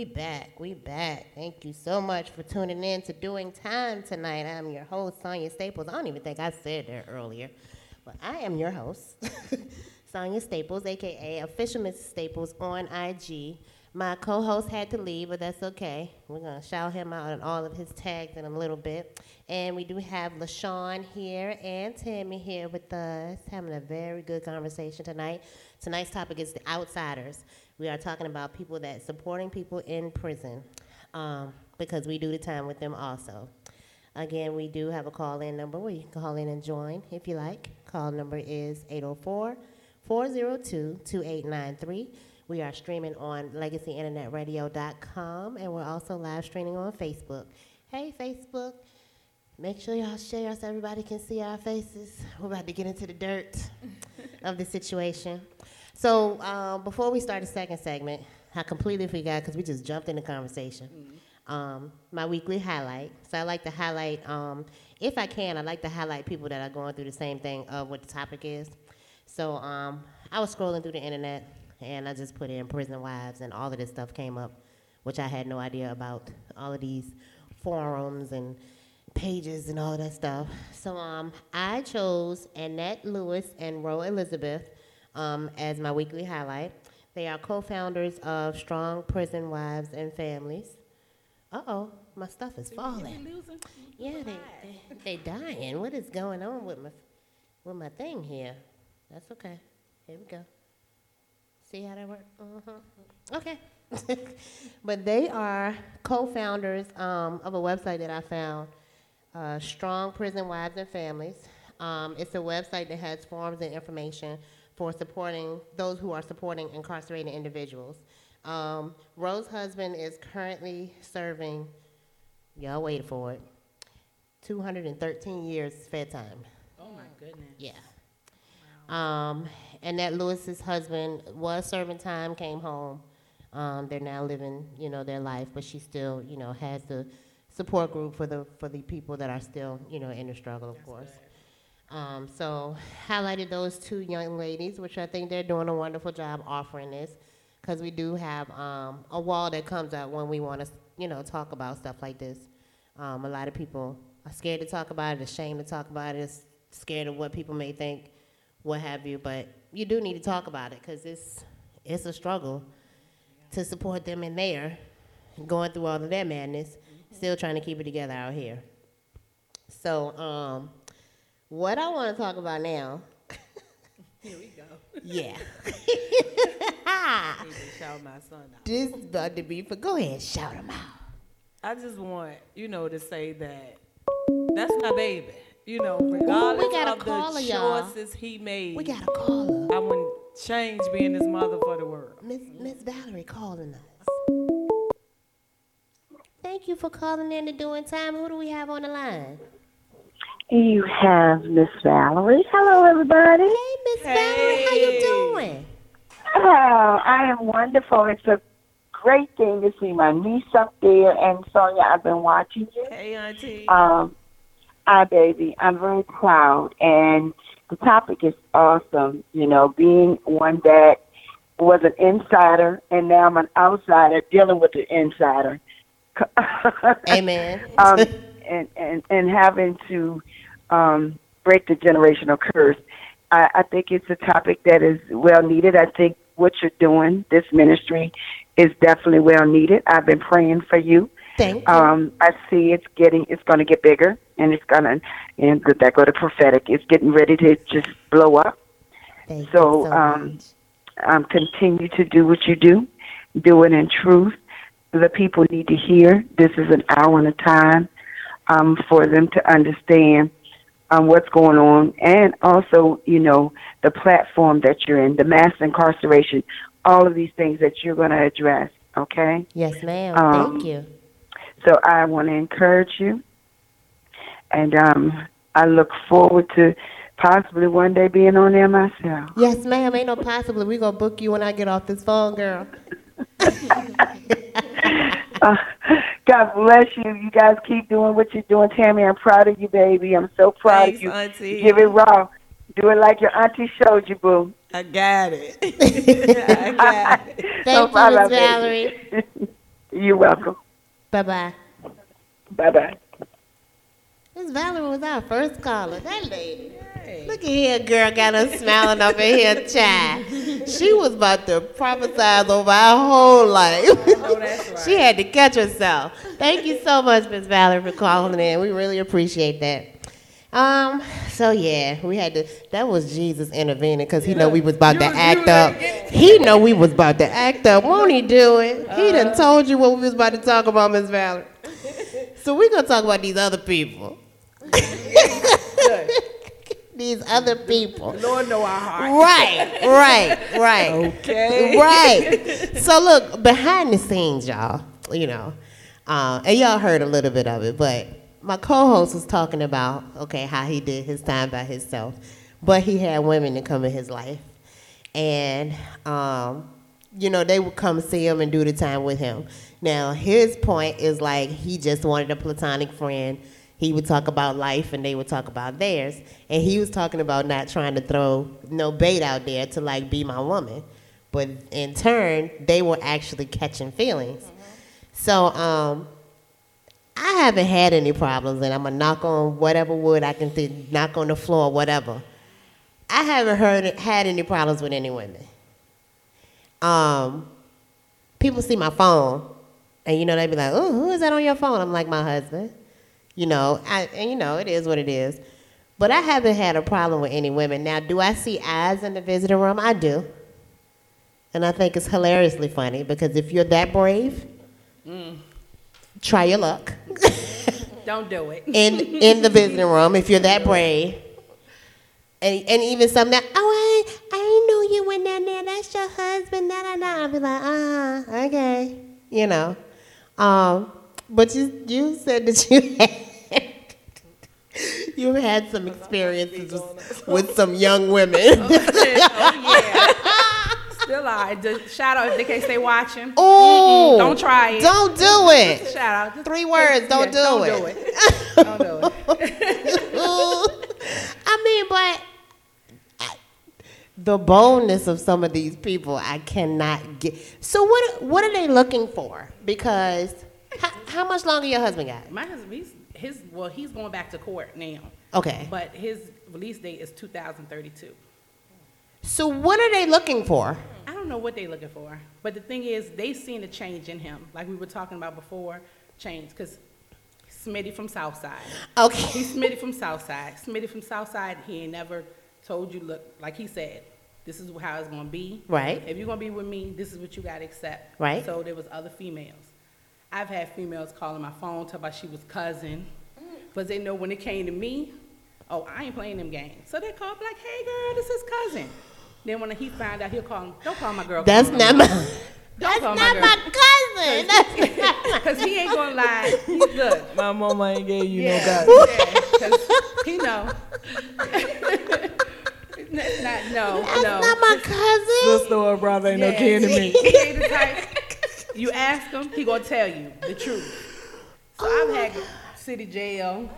We back. We back. Thank you so much for tuning in to Doing Time tonight. I'm your host, Sonia Staples. I don't even think I said that earlier, but I am your host, (laughs) Sonia Staples, aka Official Mrs. Staples on IG. My co-host had to leave, but that's okay. We're gonna shout him out on all of his tags in a little bit. And we do have LaShawn here and Tammy here with us, having a very good conversation tonight. Tonight's topic is the outsiders. We are talking about people that supporting people in prison, um, because we do the time with them also. Again, we do have a call-in number where you can call in and join if you like. Call number is 804-402-2893. We are streaming on legacyinternetradio.com, and we're also live streaming on Facebook. Hey, Facebook. Make sure y'all share so everybody can see our faces. We're about to get into the dirt of the situation. So um, before we start the second segment, I completely forgot because we just jumped in the conversation. Um, my weekly highlight. So I like to highlight, um, if I can, I like to highlight people that are going through the same thing of what the topic is. So um, I was scrolling through the internet and I just put in prison wives and all of this stuff came up, which I had no idea about. All of these forums and pages and all of that stuff. So um, I chose Annette Lewis and Rose Elizabeth um, as my weekly highlight. They are co-founders of Strong Prison Wives and Families. Uh-oh, my stuff is falling. Yeah, they, they, they dying. What is going on with my, with my thing here? That's okay. Here we go. See how that works? Uh-huh. Okay. (laughs) but they are co-founders um, of a website that I found, uh, Strong Prison Wives and Families. Um, it's a website that has forms and information for supporting those who are supporting incarcerated individuals. Um, Rose's husband is currently serving, y'all wait for it, 213 years fed time. Oh my goodness. Yeah. Um, Annette Lewis's husband was serving time, came home. Um, they're now living, you know, their life, but she still, you know, has the support group for the for the people that are still, you know, in the struggle, of course. Um, so highlighted those two young ladies, which I think they're doing a wonderful job offering this, because we do have um, a wall that comes up when we want to, you know, talk about stuff like this. Um, a lot of people are scared to talk about it, ashamed to talk about it, scared of what people may think, what have you. But you do need to talk about it because it's it's a struggle to support them in there, going through all of their madness, still trying to keep it together out here. So, um, what I want to talk about now, (laughs) Here we go. yeah, (laughs) need to shout my son out. this is about to be. But go ahead, shout them out. I just want, you know, to say that that's my baby. You know, regardless got a of the choices he made, We got a caller, I wouldn't change being his mother for the world. Miss Miss Valerie calling us. Thank you for calling in to doing time. Who do we have on the line? You have Miss Valerie. Hello, everybody. Hey, Miss Valerie, how you doing? Oh, I am wonderful. It's a great thing to see my niece up there. And Sonia, I've been watching you. Hey, Auntie. Um, I, baby, I'm very proud. And the topic is awesome. You know, being one that was an insider and now I'm an outsider dealing with the insider. (laughs) Amen. um, (laughs) and, and, and having to um, break the generational curse. I, I think it's a topic that is well needed. I think what you're doing, this ministry, is definitely well needed. I've been praying for you. Thank you. Um, I see it's getting, it's going to get bigger, and it's going to, and good that go to prophetic. It's getting ready to just blow up. Thank so, so um. Um, continue to do what you do. Do it in truth. The people need to hear. This is an hour and a time um, for them to understand um, what's going on, and also, you know, the platform that you're in, the mass incarceration, all of these things that you're going to address. Okay. Yes, ma'am. um, Thank you. So I want to encourage you, and um, I look forward to possibly one day being on there myself. Yes, ma'am. Ain't no possibly. We gonna book you when I get off this phone, girl. (laughs) (laughs) Uh, (laughs) God bless you. You guys keep doing what you're doing, Tammy. I'm proud of you, baby. I'm so proud Thanks, of you. Auntie. Give it raw. Do it like your auntie showed you, boo. I got it. (laughs) (laughs) I got it. No Thank you, problem, Miss baby. Valerie. You're welcome. Bye bye. Bye bye. Miss Valerie was our first caller. That lady. Look at here, girl, got us smiling up in here, child. She was about to prophesize over our whole life. (laughs) she had to catch herself. Thank you so much, Miss Valerie, for calling in. We really appreciate that. Um, so yeah, we had to. That was Jesus intervening because he know we was about to act up. He know we was about to act up. Won't he do it? He done told you what we was about to talk about, Miss Valerie. So we gonna talk about these other people. These other people. Lord know our heart. Right, right, right. Okay. Right. So look, behind the scenes, y'all, you know, uh, and y'all heard a little bit of it, but my co-host was talking about, okay, how he did his time by himself, but he had women to come in his life. And, um, you know, they would come see him and do the time with him. Now, his point is like he just wanted a platonic friend. He would talk about life and they would talk about theirs. And he was talking about not trying to throw no bait out there to like be my woman. But in turn, they were actually catching feelings. So um, I haven't had any problems, and I'm gonna knock on whatever wood I can knock on the floor, whatever. I haven't heard had any problems with any women. Um, people see my phone, and you know they be like, "Oh, who is that on your phone?" I'm like, "My husband." You know, I, and you know it is what it is. But I haven't had a problem with any women. Now, do I see eyes in the visitor room? I do. And I think it's hilariously funny because if you're that brave, try your luck (laughs) Don't do it. (laughs) in in the visiting room if you're that brave. And, and even some that, oh, I, I know you went down there. That's your husband. Da, da, da. I'll be like, uh huh, okay. You know. Um, but you, you said that you (laughs) had, (laughs) you had some experiences with, with some young women. (laughs) oh yeah. Still I. Just shout out if they can't stay watching. Oh, Don't try it. Don't do it. Shout out. Three words, don't yeah, do don't it. Do it. (laughs) don't do it. I mean, but the boldness of some of these people, I cannot get. So what? What are they looking for? Because how, how much longer your husband got? My husband, he's, his well, he's going back to court now, Okay. but his release date is 2032. So what are they looking for? I don't know what they're looking for, but the thing is, they seen a change in him, like we were talking about before. Change, cause Smitty from Southside. Okay. He's Smitty from Southside. Smitty from Southside. He ain't never told you, look, like he said, this is how it's gonna be. Right. If you're gonna be with me, this is what you gotta accept. Right. So there was other females. I've had females calling my phone, talk about she was cousin, mm. but they know when it came to me, oh, I ain't playing them games. So they call me like, hey girl, this is cousin. Then when he find out, he'll call him, don't call my girl. That's cousin not my. Don't That's call not my my girl. cousin. (laughs) That's Cause he ain't gonna lie. He's good. (laughs) My mama ain't gave you Yeah, no yeah, 'cause he know. (laughs) N- not, no, That's no. not my cousin. Sister or brother ain't no Yeah, kin to me. He ain't the type. You ask him, he gonna tell you the truth. So I've had city jail,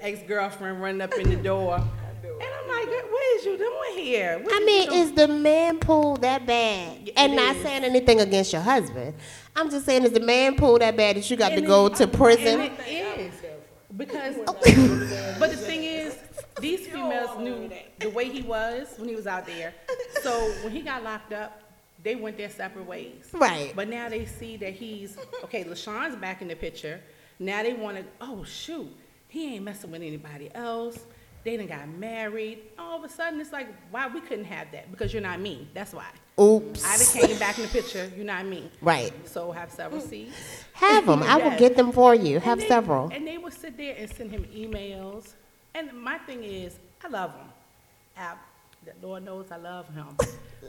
ex-girlfriend running up in the door, and I'm like, "What is you doing here?" What I mean, is the man pool that bad? Yeah, And not is. saying anything against your husband. I'm just saying, is the man pool that bad that you got to And go it- to prison? And it is because, oh. but the thing is, these females knew the way he was when he was out there. So when he got locked up, they went their separate ways. Right. But now they see that he's okay. Lashawn's back in the picture. Now they want to. Oh shoot, he ain't messing with anybody else. They done got married. All of a sudden, it's like, why we couldn't have that? Because you're not me. That's why. Oops. I done came back in the picture. You're not me. Right. So have several mm. seats. Have them. I will get them for you. Have they- several. And they would sit there and send him emails. And my thing is, I love him. I, the Lord knows I love him.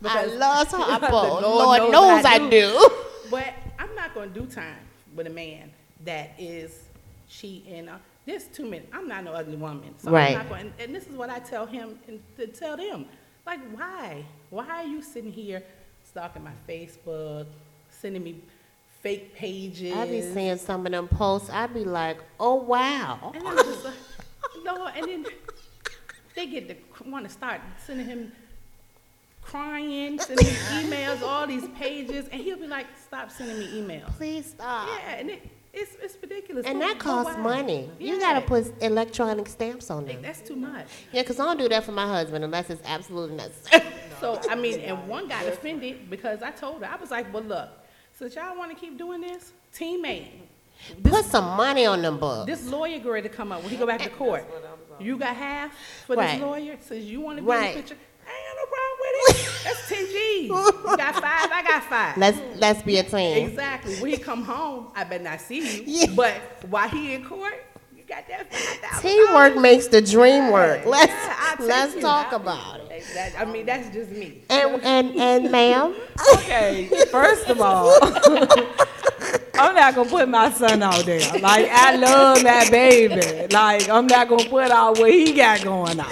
I love Harpo. (laughs) Lord Lord knows knows I I do. do. But I'm not going to do time with a man that is cheating. Uh, There's too many. I'm not no ugly woman. So Right. I'm not going, and this is what I tell him and to tell them. Like, why? Why are you sitting here stalking my Facebook, sending me fake pages. I be seeing some of them posts. I be like, oh wow. And I'm just like, (laughs) Lord, and then they get to want to start sending him crying, sending him (laughs) emails, all these pages, and he'll be like, "Stop sending me emails." Please stop. Yeah, and it, it's it's ridiculous. And Go- that go costs wild. money. You gotta put electronic stamps on them. Like, that's too much. Yeah, because I don't do that for my husband unless it's absolutely necessary. (laughs) So I mean, and one got offended because I told her I was like, "Well, look, since y'all want to keep doing this, teammate, Put some money on them books. this lawyer going to come up when he go back to (laughs) court. You got half for Right. this lawyer since you want to be Right. in the picture. I ain't got no problem with it. (laughs) That's ten G's. You got five. I got five. Let's let's be a team. Exactly. When he come home, I better not see you. Yeah. But while he in court, you got that five. Teamwork makes the dream work. Let's Yeah, let's talk I'll- about it. That, I mean, that's just me. And and and ma'am, (laughs) Okay, first of all, (laughs) I'm not gonna put my son out there. Like I love that baby. Like I'm not gonna put out what he got going on.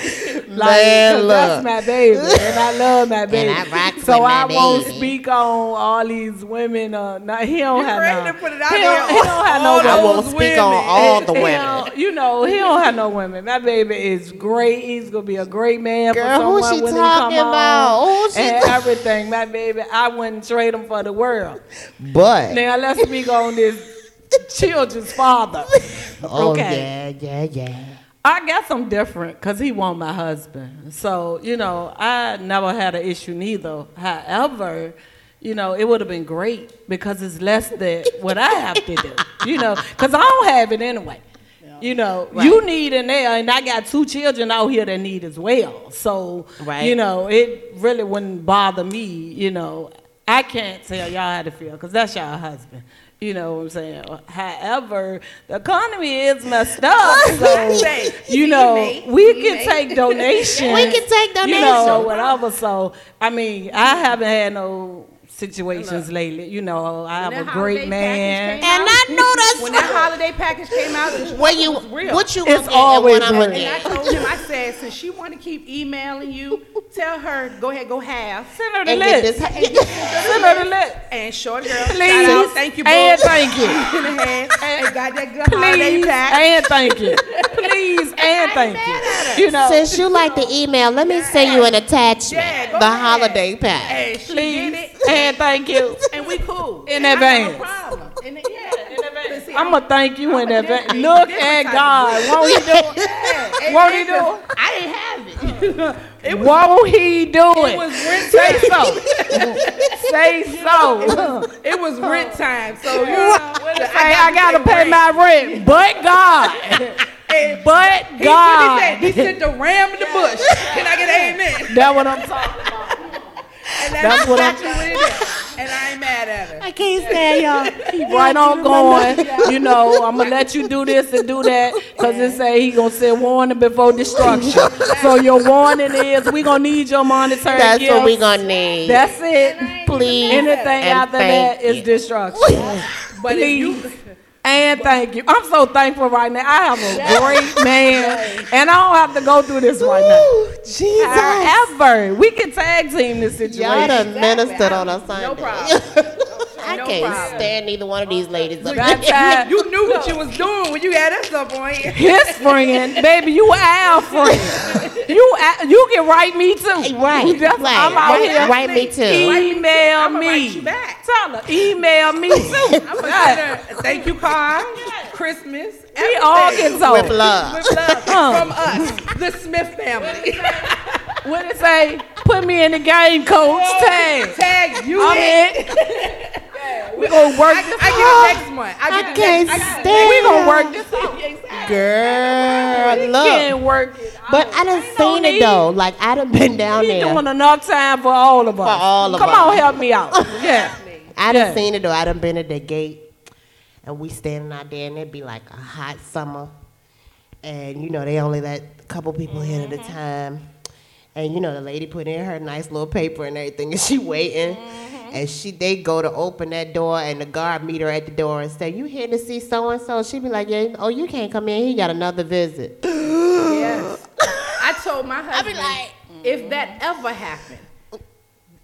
Like Man, 'cause look. that's my baby, and I love my baby. I rock so my I won't baby. speak on all these women. Uh, not, he don't You have ready no. to put it out he there don't, he don't have all no. I won't those speak on all the women. you know, he don't have no women. My baby is great. He's gonna be a great man Girl, for someone she when talking he come about? home Who she and ta- everything. My baby, I wouldn't trade him for the world. but Now let's speak on this children's father. (laughs) oh okay. yeah, yeah, yeah. I guess I'm different because he want my husband. So, you know, I never had an issue neither. However, you know, it would have been great because it's less than what I have to do, you know, because I don't have it anyway. You know, you need in there, and I got two children out here that need as well. So, Right. you know, it really wouldn't bother me. You know, I can't tell y'all how to feel because that's y'all husband. You know what I'm saying? However, the economy is messed up. (laughs) So, you know, we can take donations. (laughs) We can take You know, donations. whatever. So, I mean, I haven't had no situations lately. You know, I have a great man. And out- I know that's when that holiday package came out, the What you was real. what you It's gonna and always I'm real. And I told him, I said, since she want to keep emailing you, tell her go ahead, go half. Send her the And list. this. (laughs) Send her the list. And short girl, Please. out, thank you, boo. And thank you. (laughs) In and got that good holiday Please pack. and thank you. Please (laughs) and thank you. You know, Since you like the email, let me send you an attachment. Yeah, the ahead. holiday pack. And she please did it, and thank you. (laughs) and we cool. In And I advance. No problem. In the, yeah, in advance. See, I'm gonna thank you in I'm a advance. Look at God. bitch. Won't he do it? Yeah, Won't he and do it? I didn't have it. (laughs) it was, Won't he do it? it was rent Say time. so. Say so. It was rent time. So you know, Say, I gotta pay my rent, (laughs) but God. And But he, what God. he said, he sent the ram in the bush. Can I get an amen? That's what I'm talking about. And That's what I'm- exactly what it is. And I ain't mad at her. I can't stand y'all. Keep right on going. You know, I'm gonna let you do this and do that because it say he gonna say warning before destruction. (laughs) so your warning is we gonna need your monetary That's what we gifts. gonna need. That's it. Please Anything and after that is destruction. But if you, Please. And thank you. I'm so thankful right now. I have a great man, and I don't have to go through this right now. Ooh, Jesus. However, we can tag team this situation. Y'all done ministered on a Sunday. no problem. (laughs) I No can't problem. stand neither one of these ladies. up That (laughs) you knew what you was doing when you had us up on here. his friend, baby, you our friend. You you can write me too. Right, That's- right. I'm out Write- here. write me too. Email I'ma me. write you back. Tell her. Email me too. (laughs) I'm gonna send a thank you card, Christmas. We all get told. With love. With love Huh. from us, the Smith family. What it say? Put me in the game, coach. Tag. Tag you I'm in. in. (laughs) We gonna work I, this I get it next month. I, I get it can't next, I got it stand We gonna work this (laughs) out. Girl, look. Can't work it. But I done no seen it need. though. Like I done been down We there. doing enough time for all of us. For all of Come us. on, help me out. (laughs) Yeah. I done Yeah. seen it though. I done been at the gate, and we standing out there, and it'd be like a hot summer, and you know they only let a couple people in at a mm-hmm. time, and you know the lady put in her nice little paper and everything, and (laughs) she waiting, mm-hmm. and she they go to open that door, and the guard meet her at the door and say, "You here to see so and so?" She be like, "Yeah, oh you can't come in. He got another visit." (gasps) Yes. I told my husband I be like- if mm-hmm. that ever happened,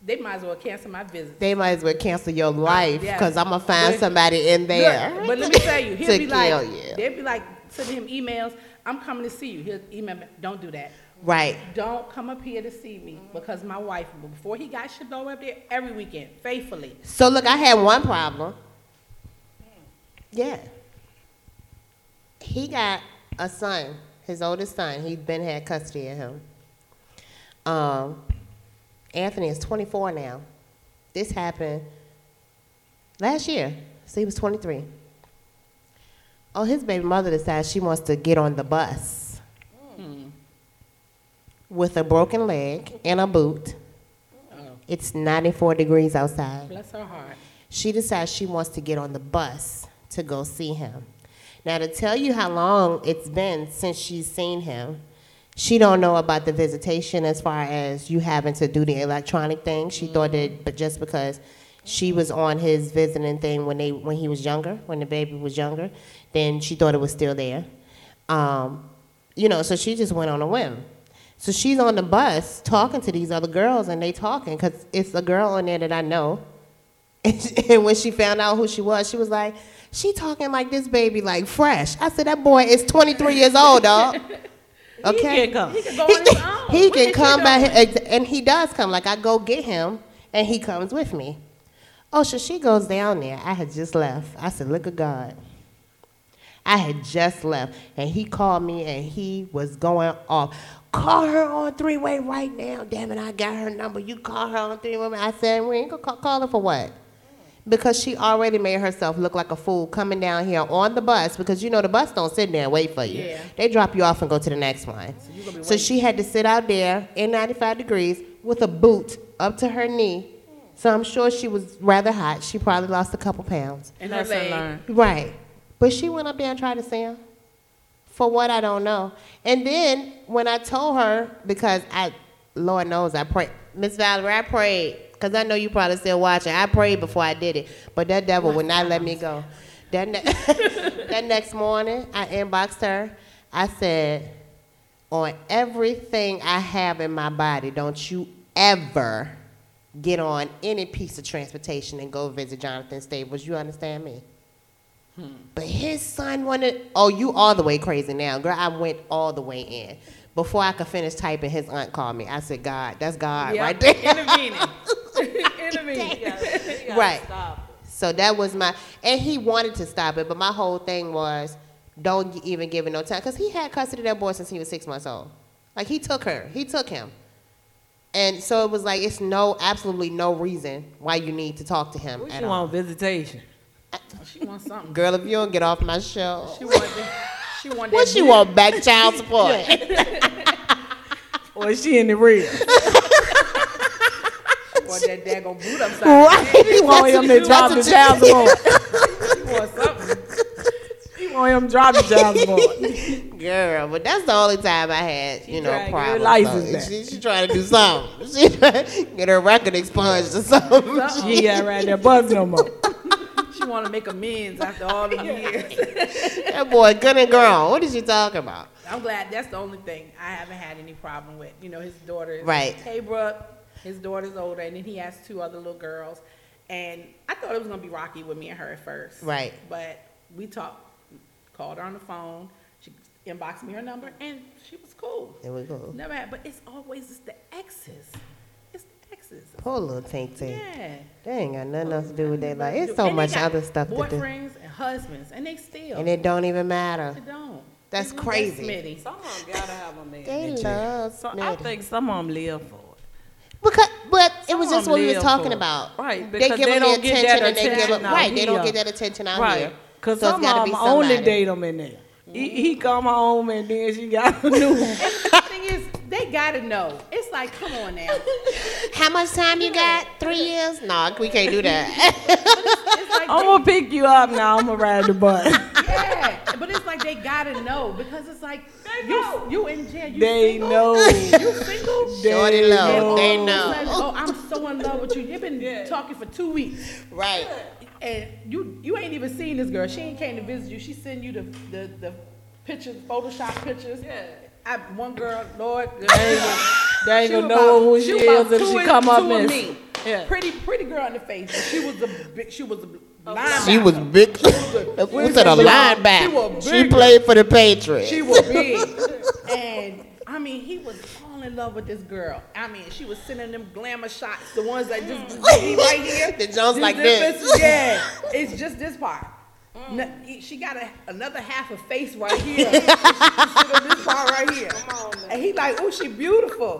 they might as well cancel my visit. They might as well cancel your life because I'm gonna find But- somebody in there. Look, but let me tell you, (laughs) he'll be like, you. they'd be like sending him emails. I'm coming to see you. He'll email me. Don't do that. Right. Don't come up here to see me because my wife, before he got over up there, every weekend, faithfully. So look, I had one problem. Yeah. He got a son, his oldest son. He'd been had custody of him. Um, Anthony is 24 now. This happened last year, so he was 23. Oh, his baby mother decides she wants to get on the bus with a broken leg and a boot. It's 94 degrees outside. Bless her heart. She decides she wants to get on the bus to go see him. Now, to tell you how long it's been since she's seen him, she don't know about the visitation as far as you having to do the electronic thing. She thought that, but just because she was on his visiting thing when they when he was younger, when the baby was younger, then she thought it was still there. Um, you know, so she just went on a whim. So she's on the bus talking to these other girls, and they talking because it's a girl on there that I know. (laughs) And when she found out who she was, she was like, "She talking like this baby like fresh." I said, "That boy is 23 years old, dog." Okay, (laughs) he can come. He can go on his (laughs) own. he What can come by, and he does come. Like I go get him, and he comes with me. Oh, so she goes down there. I had just left. I said, "Look at God." I had just left, and he called me, and he was going off. Call her on three way right now. Damn it, I got her number. You call her on three way. I said, we ain't gonna call, call her for what? Because she already made herself look like a fool coming down here on the bus. Because you know the bus don't sit there and wait for you. Yeah. They drop you off and go to the next one. you So she had to sit out there in 95 degrees with a boot up to her knee. So I'm sure she was rather hot. She probably lost a couple pounds. And her Lesson leg. Right. But she went up there and tried to see him. For what I don't know. And then when I told her, because I, Lord knows, I prayed. Miss Valerie, I prayed. Because I know you probably still watching. I prayed before I did it. But that devil would not let me go. That, ne- (laughs) that next morning, I inboxed her. I said, on everything I have in my body, don't you ever get on any piece of transportation and go visit Jonathan Stables. You understand me? But his son wanted, oh, you all the way crazy now. Girl, I went all the way in. Before I could finish typing, his aunt called me. I said, God, that's God Yep. right there. Intervening. (laughs) Intervening. right. So that was my, and he wanted to stop it, but my whole thing was, don't even give it no time, because he had custody of that boy since he was six months old. Like he took her, he took him, and so it was like it's no, absolutely no reason why you need to talk to him What at you all. want visitation? Oh, she wants something. Girl, if you don't get off my show, She wanted. She wanted. what she want? Back child support? (laughs) Or is she in the real? (laughs) Want that daggone boot upside. right? He (laughs) want him to drop the child support. She wants something. He want him to drop the child support. Girl, but that's the only time I had, you know, trying to problems. so she, she trying to do something. She trying to get her record expunged or something. She ain't right there buzz no more. She want to make amends after all the years. (laughs) that boy good and grown. What is you talking about? I'm glad that's the only thing I haven't had any problem with. You know, his daughter is Right. Hey, Brooke, his daughter's older, and then he has two other little girls. And I thought it was gonna be rocky with me and her at first. Right. But we talked, called her on the phone. She inboxed me her number, and she was cool. There we go. Never had, but it's always just the exes. It's exes. Poor little Tink Tink. Yeah. They ain't got nothing else to do with their life. It's so they much other stuff to do. Boyfriends and husbands, and they still. And it don't even matter. They don't. That's They love crazy. Smitty. Some of them gotta have a man. They that you- love So I think some of them live for it. Because, but it was just what we was talking about. Right, They because give they them don't the get attention that and they give attention them, out right. They don't get that attention out Right. here. Cause So it's some gotta of be them only date them in there. He, he come home and then she got a new one. (laughs) (laughs) the thing is, they gotta know. It's like, come on now. (laughs) How much time you got? Three years? No, we can't do that. (laughs) It's like, I'm gonna pick you up now. I'm gonna ride the bus. (laughs) yeah, but it's like they gotta know because it's like you you in jail. You They single? know. You single? Shorty They low. know. They know. like, oh, I'm so in love with you. You've been talking for two weeks, Right. and you you ain't even seen this girl. She ain't came to visit you. She send you the the, the pictures, Photoshop pictures. Yeah. I, one girl, Lord, They ain't gonna know about- who she, about is if she and- come up two and me. Yeah. pretty, pretty girl in the face. She was a big, she was a (laughs) linebacker. She was big. She Who said a was linebacker? She big. played for the Patriots. She was big. and I mean, he was falling in love with this girl. I mean, she was sending them glamour shots, the ones that just be right here. (laughs) The Jones like this. this. Yeah, it's just this part. Mm. No, she got a, another half a face right (laughs) here. and she can on this part right here. And he like, oh, she beautiful.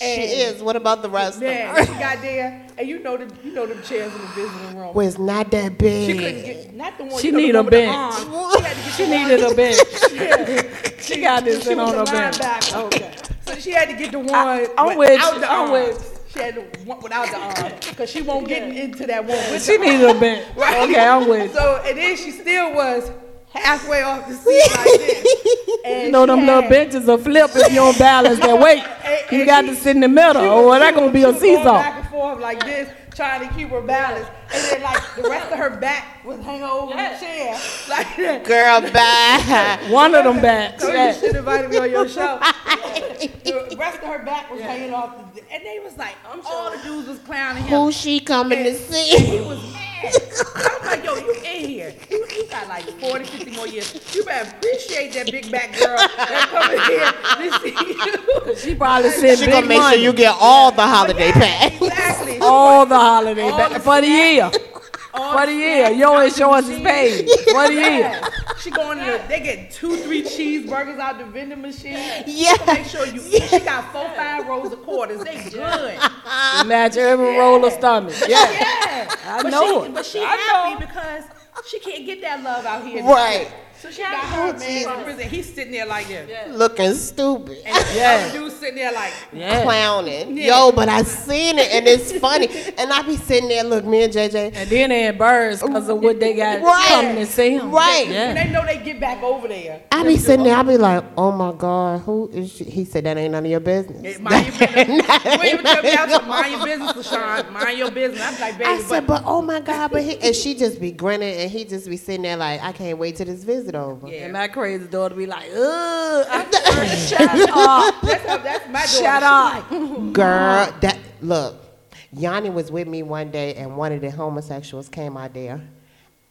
And She is. What about the rest of Man, her? she got there, and you know the you know them chairs in the visiting room. Was not that She couldn't big. get not the one. She you know, need a one with the bench. She had to get She needed a bench. (laughs) yeah. (laughs) She got this She thing was on a her bench. linebacker. Okay. So she had to get the one I'm without with you. the I'm arms. with She had the one without the arm because she won't get into that one with She the needed a arm. bench. (laughs) Right. Okay, I'm with. So and then she still was halfway off the seat like this. (laughs) And You know them had- little benches will flip if you don't balance that weight. (laughs) and- You got she- to sit in the middle, she or was- that gonna be a seesaw. Back and forth like this, trying to keep her balance, and then like the rest of her back was hanging over the chair, (laughs) like that. Girl, (laughs) bye. One of them backs. So yeah. you should invite me on your show. (laughs) the rest of her back was hanging off, the, and they was like, I'm sure all the dudes was clowning him. Who she coming to see? he was mad. I was like, yo, you in here. You, you got like 40, 50 more years. You better appreciate that big back girl that coming here to see you. She probably sent She big gonna make money. sure you get all the holiday packs. Exactly. all the holiday All back for the year. All For the year, oh, your insurance is paid. For the year. Yeah. (laughs) She going in the, they get two, three cheeseburgers out the vending machine. Yeah. Make sure you eat. She got four, five rolls of quarters. They good. Imagine every roll of stomach. Yeah. Yeah. I but know she, it. But she I happy know. because she can't get that love out here. Right. So she got her man from prison. He's sitting there like this. Looking stupid. And the Yeah. other dude's sitting there like, Yeah. Clowning. Yeah. Yo, but I seen it and it's funny. And I be sitting there, look, me and JJ. And then they embarrassed because of what they got Right. coming to see him. Right. and Yeah. they know they get back over there. I be sitting there, I be like, oh my God, who is she? He said, that ain't none of your business. Hey, Mind your business. (laughs) You ain't even tell me that. so Mind your business, LaShawn. Mind your business. I'm like, baby, I said, but but oh my God, but he, and she just be grinning and he just be sitting there like, I can't wait to this visit over. Yeah. And my crazy daughter be like, ugh, shut up. that's, how- that's my daughter. Shut She up. like, (laughs) Girl, that look, Yanni was with me one day, and one of the homosexuals came out there.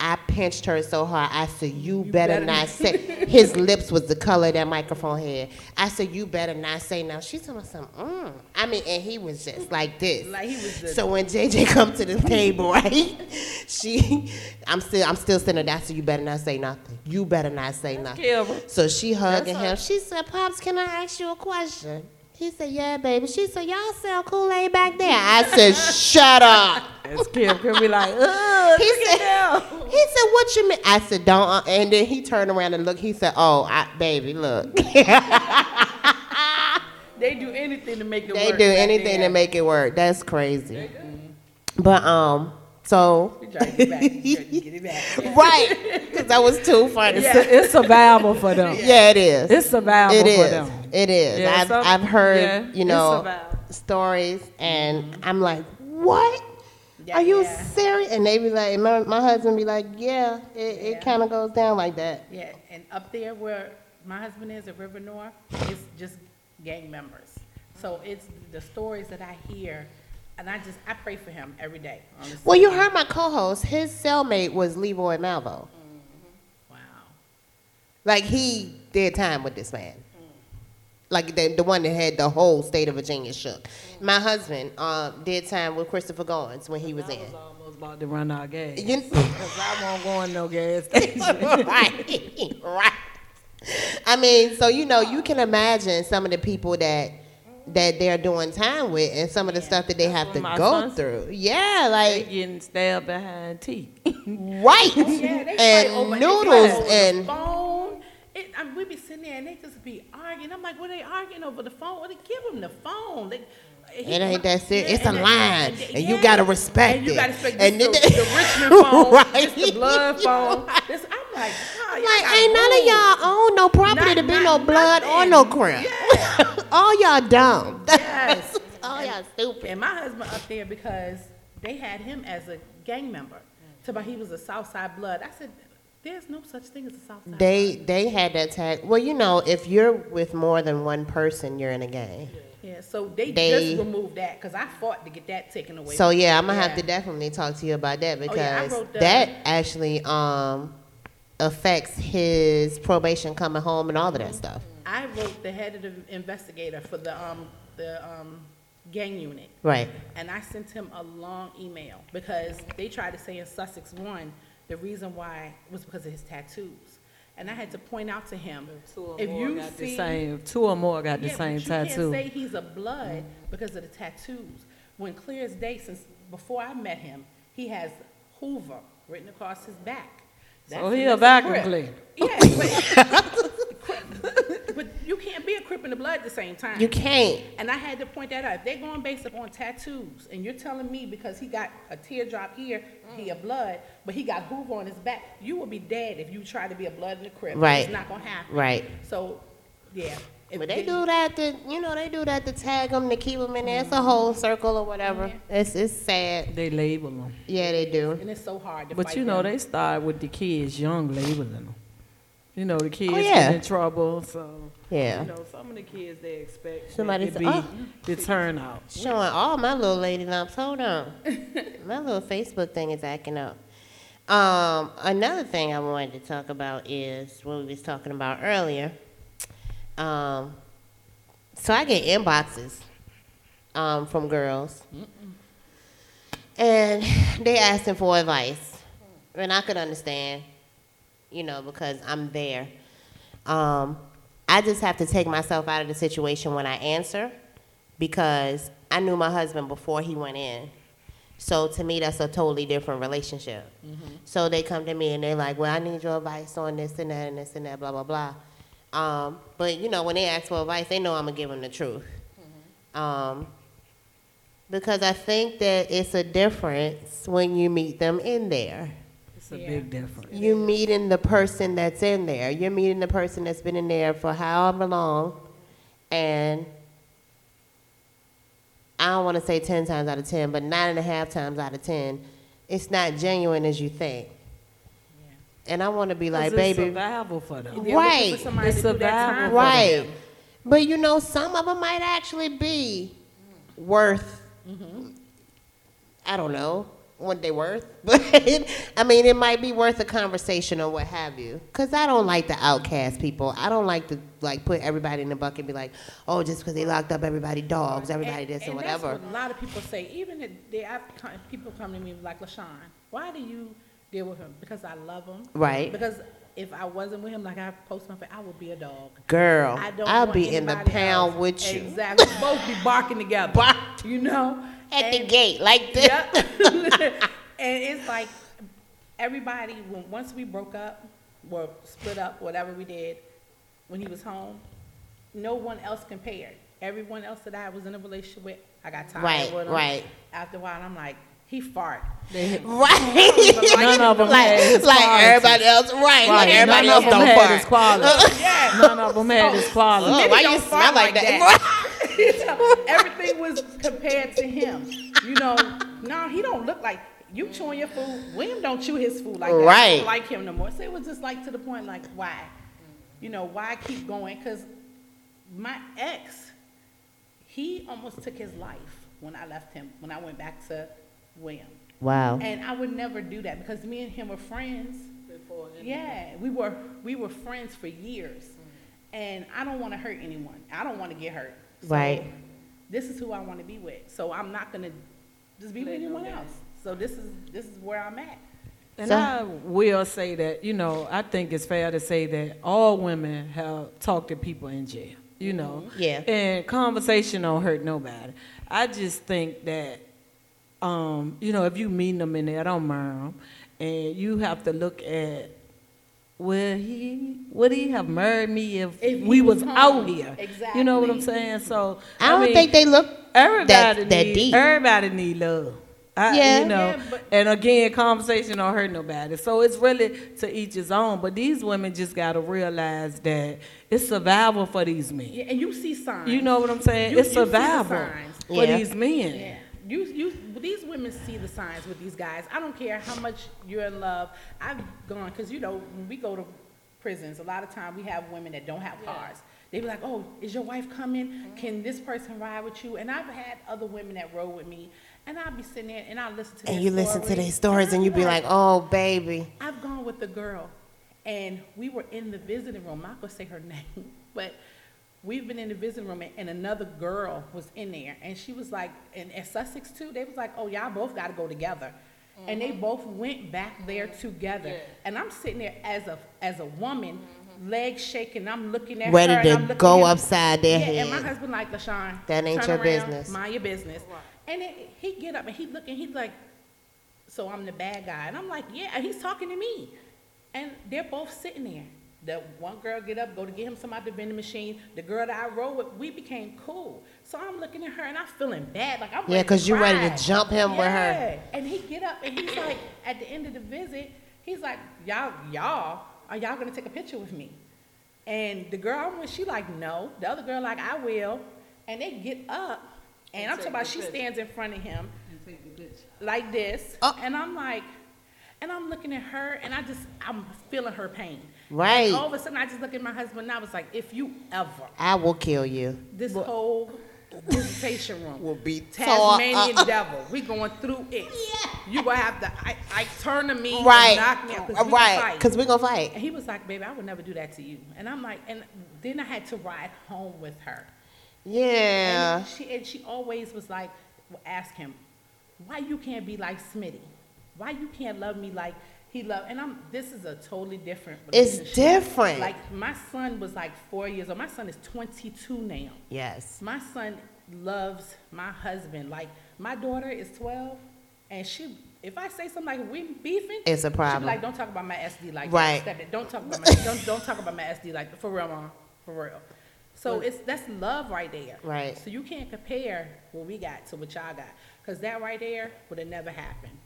I pinched her so hard. I said, "You, better, better not say." (laughs) His lips was the color of that microphone had. I said, "You better not say now." She's talking some. Mm. I mean, and he was just like this. Like he was the- So when JJ come to the table, (laughs) right? She, I'm still, I'm still sitting there. I said, "You better not say nothing. You better not say nothing." So she hugging him. She said, Pops, can I ask you a question? He said, Yeah, baby. She said, Y'all sell Kool Aid back there. I said, Shut up. It's Kim. Kim be like, ugh, (laughs) He said, at he said, What you mean? I said, Don't. Uh, and then he turned around and looked. He said, Oh, I, baby, look. (laughs) they do anything to make it they work. do anything there. to make it work. That's crazy. But, um, so, You try to get back. You get it back. (laughs) right. Because that was too funny. It's, it's survival for them. Yeah, it is. It's survival It for is. them. It is. Yeah, I've, some- I've heard, yeah, you know, stories, and mm-hmm. I'm like, what? Yeah, Are you serious? And they be like, my, my husband be like, yeah, it, it kind of goes down like that. Yeah, and up there where my husband is at River North, it's just gang members. So it's the stories that I hear, and I just I pray for him every day. honestly. Well, you heard my co-host. His cellmate was Leroy Malvo. Mm-hmm. Wow. Like he did time with this man. Like the the one that had the whole state of Virginia shook. My husband uh, did time with Christopher Goins when he was in. almost about to run out of gas. You, Because (laughs) I won't go in no gas station. (laughs) right, (laughs) right. I mean, so you know, you can imagine some of the people that that they're doing time with, and some of the stuff that they have to go son through. Yeah, like They like getting stabbed behind teeth. right, Yeah, they fight and over noodles they the and phone. It, I mean, we be sitting there and they just be arguing. I'm like, what are they arguing over the phone? Well, they give them the phone. They, he- It ain't that serious. Yeah, It's a and line, they- and you yeah. gotta respect and you gotta respect And this, the, the (laughs) Richmond phone, (laughs) Right. the blood (laughs) phone. This, I'm like, y'all like ain't none of y'all own no property Not- to be not no blood or no nothing. crime. Yeah. All y'all dumb. Yes. All y'all stupid. And my husband up there because they had him as a gang member. So about he was a Southside Blood. I said, there's no such thing as a Southside They they had that tag. Well, you know, if you're with more than one person, you're in a gang. Yeah, so they, They- just removed that because I fought to get that taken away. So yeah, I'm gonna have to definitely talk to you about that Oh, yeah, I because wrote the- that actually um affects his probation coming home and all of that stuff. I wrote the head of the investigator for the um the um gang unit. Right. And I sent him a long email because they tried to say in Sussex one, the reason why was because of his tattoos. And I had to point out to him, if you got the see. same, two or more got the Yeah, same but tattoo. You can't say he's a blood because of the tattoos. When clear as day, since before I met him, he has Hoover written across his back. So oh, he a that's back Crip. Yeah, (laughs) but, (laughs) but you can't be a crip and a blood at the same time. You can't. And I had to point that out. If they're going based upon tattoos, and you're telling me because he got a teardrop here, he a blood, but he got Hoover on his back, you will be dead if you try to be a blood and a crip. Right. It's not gonna happen. Right. So, yeah. If But they do that to, you know, they do that to tag them to keep them in there. It's a whole circle or whatever. It's it's sad. They label them. Yeah, they do. And it's so hard to But fight you know, them. they start with the kids young labeling them. You know, the kids Oh, yeah. get in trouble, so. Yeah. You know, some of the kids, they expect Somebody it to be "Oh." the turnout. Showing all my little lady lumps. Hold on. (laughs) my little Facebook thing is acting up. Um, another thing I wanted to talk about is what we was talking about earlier. Um, so I get inboxes um, from girls, and they asking for advice, and I could understand, you know, because I'm there. Um, I just have to take myself out of the situation when I answer because I knew my husband before he went in. So to me, that's a totally different relationship. So they come to me and they're like, "Well, I need your advice on this and that and this and that, blah blah blah." Um, but you know, when they ask for advice, they know I'm gonna give them the truth. Um, because I think that it's a difference when you meet them in there. It's a big difference. You're meeting the person that's in there. You're meeting the person that's been in there for however long, and I don't want to say ten times out of ten, but nine and a half times out of ten, it's not genuine as you think. And I want to be like, it's baby, survival for them. They're right, for It's to do that survival time for for right. them. But you know, some of them might actually be worth. I don't know what they're worth, (laughs) but I mean, it might be worth a conversation or what have you. Cause I don't like the outcast people. I don't like to like put everybody in the bucket and be like, oh, just because they locked up everybody dogs, everybody this and, that's whatever. what a lot of people say. Even if they, I've, people come to me like LaShawn, why do you deal with him? Because I love him. Right. Because if I wasn't with him, like I post something, I would be a dog. Girl, I don't I'll be in the pound else. with you Exactly. We're supposed to be barking together. Bark. You know? at the gate like this. Yep. (laughs) and it's like everybody when once we broke up or split up, whatever we did, when he was home, no one else compared. Everyone else that I was in a relationship with, I got tired Right, with him. right. After a while, I'm like, he fart. (laughs) Right. None of them like, had his like everybody else, right? Like everybody none else of them don't had fart. his qualities. (laughs) Yeah. None of them had his qualities. Oh, why don't you fart smell like like that? (laughs) Everything was compared to him. You know, no, he don't look like you chewing your food. William don't chew his food like that. I Right. don't like him no more. So it was just like to the point, like why? You know, why keep going? Because my ex, he almost took his life when I left him. When I went back to William, Wow. and I would never do that because me and him were friends. Yeah, we were we were friends for years, and I don't want to hurt anyone. I don't want to get hurt. So Right. This is who I want to be with. So I'm not gonna just be with anyone else. So this is this is where I'm at. And So- I will say that, you know, I think it's fair to say that all women have talked to people in jail, you know. Mm-hmm. Yeah. And conversation don't hurt nobody. I just think that, um, you know, if you meet them in there, I don't murder them. And you have to look at, would he, would he have murdered me if, If we was was home. out here? You know what I'm saying? So, I don't mean, think they look Everybody that, need, that deep. Everybody need love. I, Yeah. You know, Yeah, but- and again, conversation don't hurt nobody. So it's really to each his own. But these women just got to realize that it's survival for these men. Yeah, and you see signs. You know what I'm saying? You- it's you see the survival signs. for Yeah. these men. Yeah. You, you, these women see the signs with these guys. I don't care how much you're in love. I've gone, because, you know, when we go to prisons, a lot of time we have women that don't have cars. They be like, "Oh, is your wife coming? Mm-hmm. Can this person ride with you?" And I've had other women that rode with me, and I'll be sitting there and I listen to And their you listen to stories, their stories and I'll you be like, oh, baby. I've gone with the girl, and we were in the visiting room. I'm not gonna say her (laughs) name, but we've been in the visiting room, and, and another girl was in there, and she was like, and at Sussex too, they was like, oh, y'all both got to go together, and they mm-hmm. both went back there together, and I'm sitting there as a as a woman. Mm-hmm. Legs shaking, I'm looking at Ready her, to and I'm looking go at upside their yeah, head. And my husband like, LaShawn, That ain't turn your around, business. Mind your business. And it, he get up and he looking, he's like, so I'm the bad guy. And I'm like, yeah, and he's talking to me. And they're both sitting there. The one girl get up, go to get him some out the vending machine. The girl that I rode with, we became cool. So I'm looking at her and I'm feeling bad. Like I'm Yeah, ready 'cause you're ready to jump him with her. Yeah. And he get up and he's like, at the end of the visit, he's like, y'all, y'all, are y'all gonna take a picture with me? And the girl I'm with, she like, no. The other girl like, I will. And they get up, and I'm talking about she stands in front of him like this, Oh. and I'm like, and I'm looking at her, and I just, I'm feeling her pain. Right. And all of a sudden, I just look at my husband, and I was like, if you ever, I will kill you. this whole visitation room Will be Tasmanian tore up. devil, we going through it. You gonna have to, I, I turn to me, Right. and knock me out, 'cause we Right. Because we're going to fight. And he was like, baby, I would never do that to you. And I'm like, and then I had to ride home with her. Yeah. And she, and she always was like, ask him, why you can't be like Smitty? Why you can't love me like he loved? And I'm, this is a totally different It's different. Like, my son was like four years old. My son is 22 now. Yes. My son loves my husband. Like, my daughter is 12, and she, if I say something like we beefing, It's a problem. like, don't talk about my SD like Right. that. Don't talk about my (laughs) don't don't talk about my SD like for real, mom. For real. So it's that's love right there. Right. So you can't compare what we got to what y'all got, cause that right there would have never happened.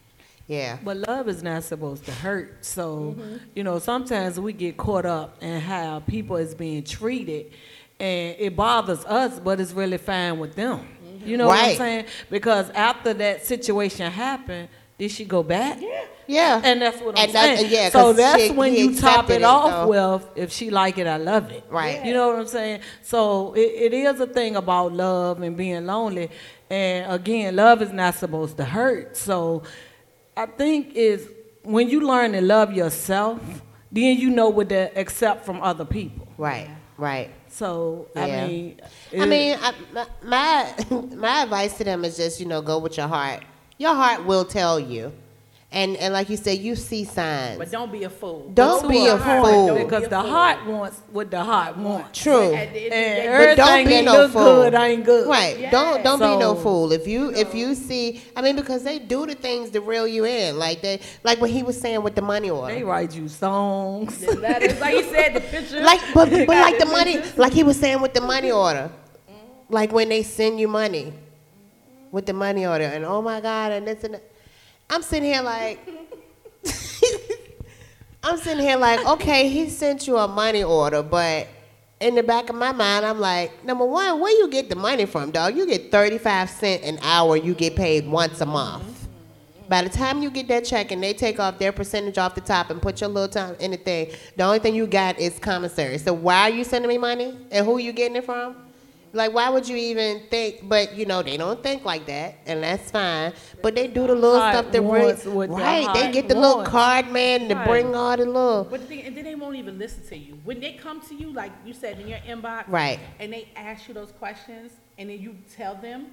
Yeah. But love is not supposed to hurt. So, you know, sometimes we get caught up in how people is being treated and it bothers us, but it's really fine with them. You know what I'm saying? Because after that situation happened, did she go back? Yeah. Yeah. And that's what I'm And saying. yeah, so that's she- when you top it it, off with, if she like it, I love it. Right. You know what I'm saying? So it, it is a thing about love and being lonely. And again, love is not supposed to hurt. So I think is when you learn to love yourself, then you know what to accept from other people. Right. Right. So Yeah. I mean, I mean, I, my my (laughs) my advice to them is just you know go with your heart. Your heart will tell you, and and like you said, you see signs. But don't be a fool. Don't be a point, fool. because the heart wants what the heart wants. True. At the end of the And But don't be no fool. good ain't good. Right. Don't don't be no fool. If you if you see, I mean, because they do the things to reel you in, like they like what he was saying with the money order. They write you songs. the letters, like you said, the picture. Like, but (laughs) but like the money, like he was saying with the money order, like when they send you money, with the money order, and oh my God, and this and that. I'm sitting here like. I'm sitting here like, okay, he sent you a money order, but in the back of my mind, I'm like, number one, where you get the money from, dog? You get 35 cent an hour, you get paid once a month. By the time you get that check and they take off their percentage off the top and put your little time in the thing, the only thing you got is commissary. So why are you sending me money? And who are you getting it from? Like, why would you even think? But you know, they don't think like that, and that's fine. But they do the little Heart stuff that bring wants the right. They get the little card man to Right. bring all the little But the thing, and then they won't even listen to you. When they come to you, like you said in your inbox, Right. and they ask you those questions, and then you tell them,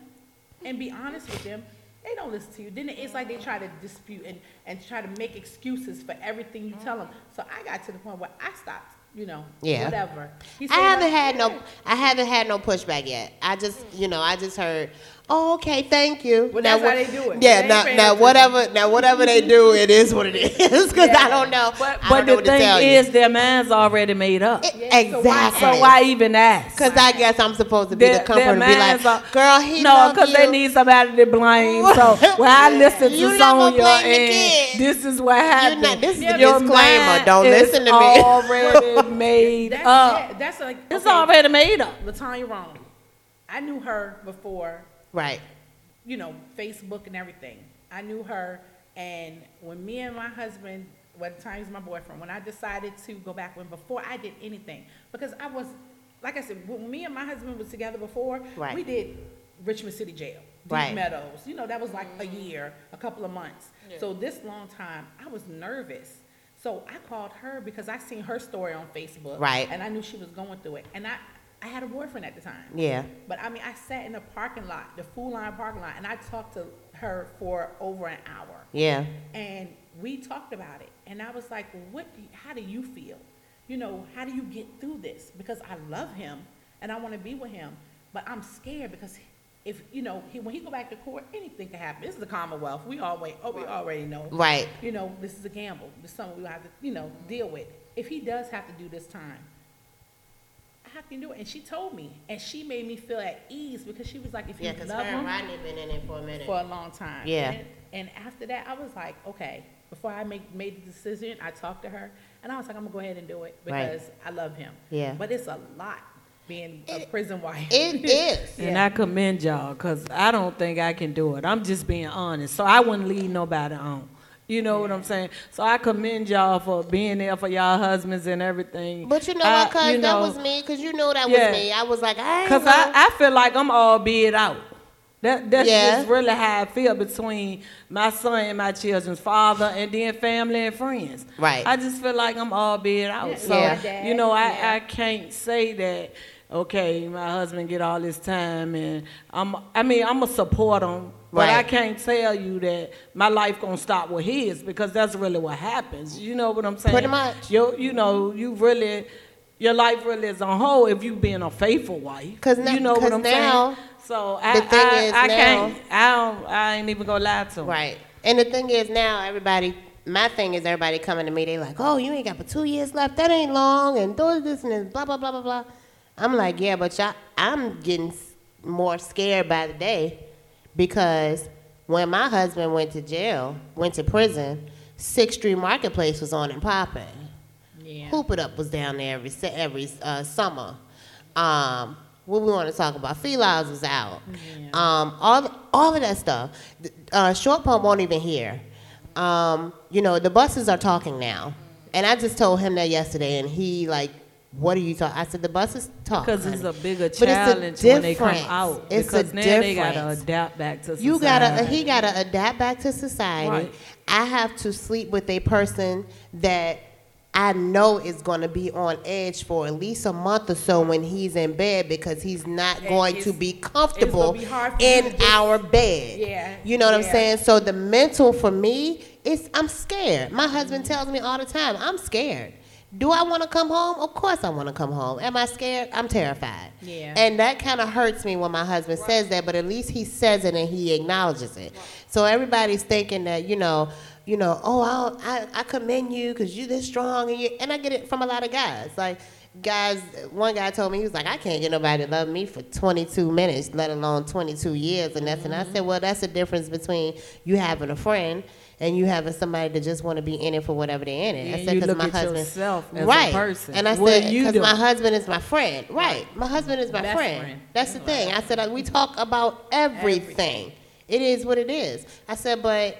and be honest with them, they don't listen to you. Then it's like they try to dispute and, and try to make excuses for everything you tell them. So I got to the point where I stopped, you know, Yeah. whatever. I haven't had no. I haven't had no pushback yet. I just you know I just heard, oh okay, thank you. Well, Now that's how they do it. Yeah, They now, now whatever now whatever they do, it is what it (laughs) is. Because I don't know. But, I but don't know the what to tell thing is, their mind's already made up. It- Yeah, so why- exactly. So why even ask? Because I guess I'm supposed to be Their- the comfort and be like, are- girl, he no, because they need somebody to blame. So (laughs) when I listen to not Sonya and this is what happened. not- this is the your disclaimer. mind Don't listen to me. It's already (laughs) made That's, up. yeah, that's like, It's already made up. Latanya Rome. I knew her before Right. you know, Facebook and everything. I knew her, and when me and my husband, well, at the time he my boyfriend, when I decided to go back, when before I did anything, because I was, like I said, when me and my husband was together before, Right. we did Richmond City Jail, Deep Right. Meadows. You know, that was like a mm-hmm. year, a couple of months. So this long time, I was nervous. So I called her because I seen her story on Facebook. Right. And I knew she was going through it. And I, I had a boyfriend at the time. Yeah. But I mean, I sat in the parking lot, the Food Lion parking lot, and I talked to her for over an hour. Yeah. And we talked about it. And I was like, what, do you- how do you feel? You know, how do you get through this? Because I love him and I want to be with him, but I'm scared because if, you know, he, when he go back to court, anything can happen. This is the Commonwealth. We always, oh, we already know. Right. You know, this is a gamble. This is something we have to, you know, deal with. If he does have to do this time, how can you do it? And she told me, and she made me feel at ease because she was like, if you Yeah, because love her him, and Rodney been in it for a minute. for a long time. Yeah. And, and after that, I was like, okay, before I make, made the decision, I talked to her, and I was like, I'm gonna go ahead and do it Right. because I love him. Yeah. But it's a lot being a prison wife. It (laughs) is. And I commend y'all, cause I don't think I can do it. I'm just being honest. So I wouldn't leave nobody on. You know what I'm saying? So I commend y'all for being there for y'all husbands and everything. But you know I- what, cuz you that know, was me, cause you know that Yeah. was me. I was like, I Cause I, I feel like I'm all bid out. That that's Yeah. just really how I feel between my son and my children's father, and then family and friends. Right. I just feel like I'm all bid out. So Yeah. you know, I Yeah. I can't say that. Okay, my husband get all this time, and I'm. I mean, I'm gonna support him, but I can't tell you that my life gonna stop with his because that's really what happens. You know what I'm saying? Pretty much. You you know you really. Your life really is on hold if you being a faithful wife. 'Cause now- you know what I'm now- saying. So I, the thing I, is I now- can't. I don't. I ain't even gonna lie to 'em. Right. And the thing is now everybody my thing is everybody coming to me, they like, Oh, you ain't got but two years left, that ain't long and do this and this, blah blah blah blah blah. I'm like, Yeah, but y'all I'm getting more scared by the day because when my husband went to jail, went to prison, Sixth Street Marketplace was on and popping. Yeah. Hoop It Up was down there every every uh, summer. Um, what we want to talk about? Felines was out. Um, all all of that stuff. Uh, Short Pump won't even hear. Um, you know the buses are talking now, and I just told him that yesterday, and he like, "What are you talking?" I said, "The buses talk." Because it's honey." a bigger But it's a challenge when they come out. It's a because now they gotta adapt back to society. You gotta, uh, he gotta adapt back to society. Right. I have to sleep with a person that I know is gonna be on edge for at least a month or so when he's in bed because he's not And going to be comfortable be hard for you in to our bed. Yeah, You know what I'm saying? So the mental for me is I'm scared. My husband tells me all the time, I'm scared. Do I want to come home? Of course I want to come home. Am I scared? I'm terrified. Yeah. And that kind of hurts me when my husband says that, but at least he says it and he acknowledges it. So everybody's thinking that, you know, you know, oh, I'll, I, I commend you because you're this strong. And, you, and I get it from a lot of guys. Like, guys, one guy told me, he was like, I can't get nobody to love me for 22 minutes, let alone 22 years. And that's, and I mm-hmm. said, well, that's the difference between you having a friend and you having somebody that just want to be in it for whatever they're in it. Yeah, I said, you 'cause look my husband, yourself as a right. person. And I What said, because my husband is my friend. Right. My husband is my Best friend. friend. That's the thing. I said, uh, we talk about everything. It is what it is. I said, but,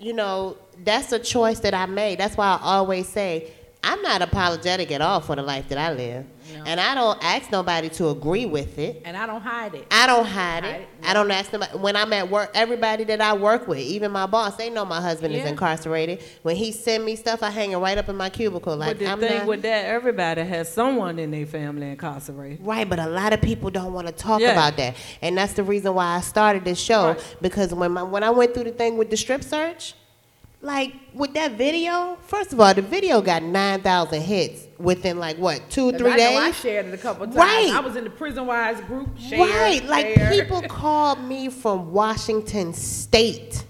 you know, that's a choice that I made. That's why I always say, I'm not apologetic at all for the life that I live. No. And I don't ask nobody to agree with it. And I don't hide it. I don't hide Hide it. it, I don't ask nobody. when I'm at work. Everybody that I work with, even my boss, they know my husband is incarcerated. When he send me stuff, I hang it right up in my cubicle. Like but the I'm thing not, with that, everybody has someone in their family incarcerated. Right, but a lot of people don't want to talk Yeah. about that, and that's the reason why I started this show. Right. Because when my, when I went through the thing with the strip search, like with that video, first of all, the video got nine thousand hits within like what two, three I know I shared it a couple times. Right. I was in the prison wise group. Right, like people (laughs) called me from Washington State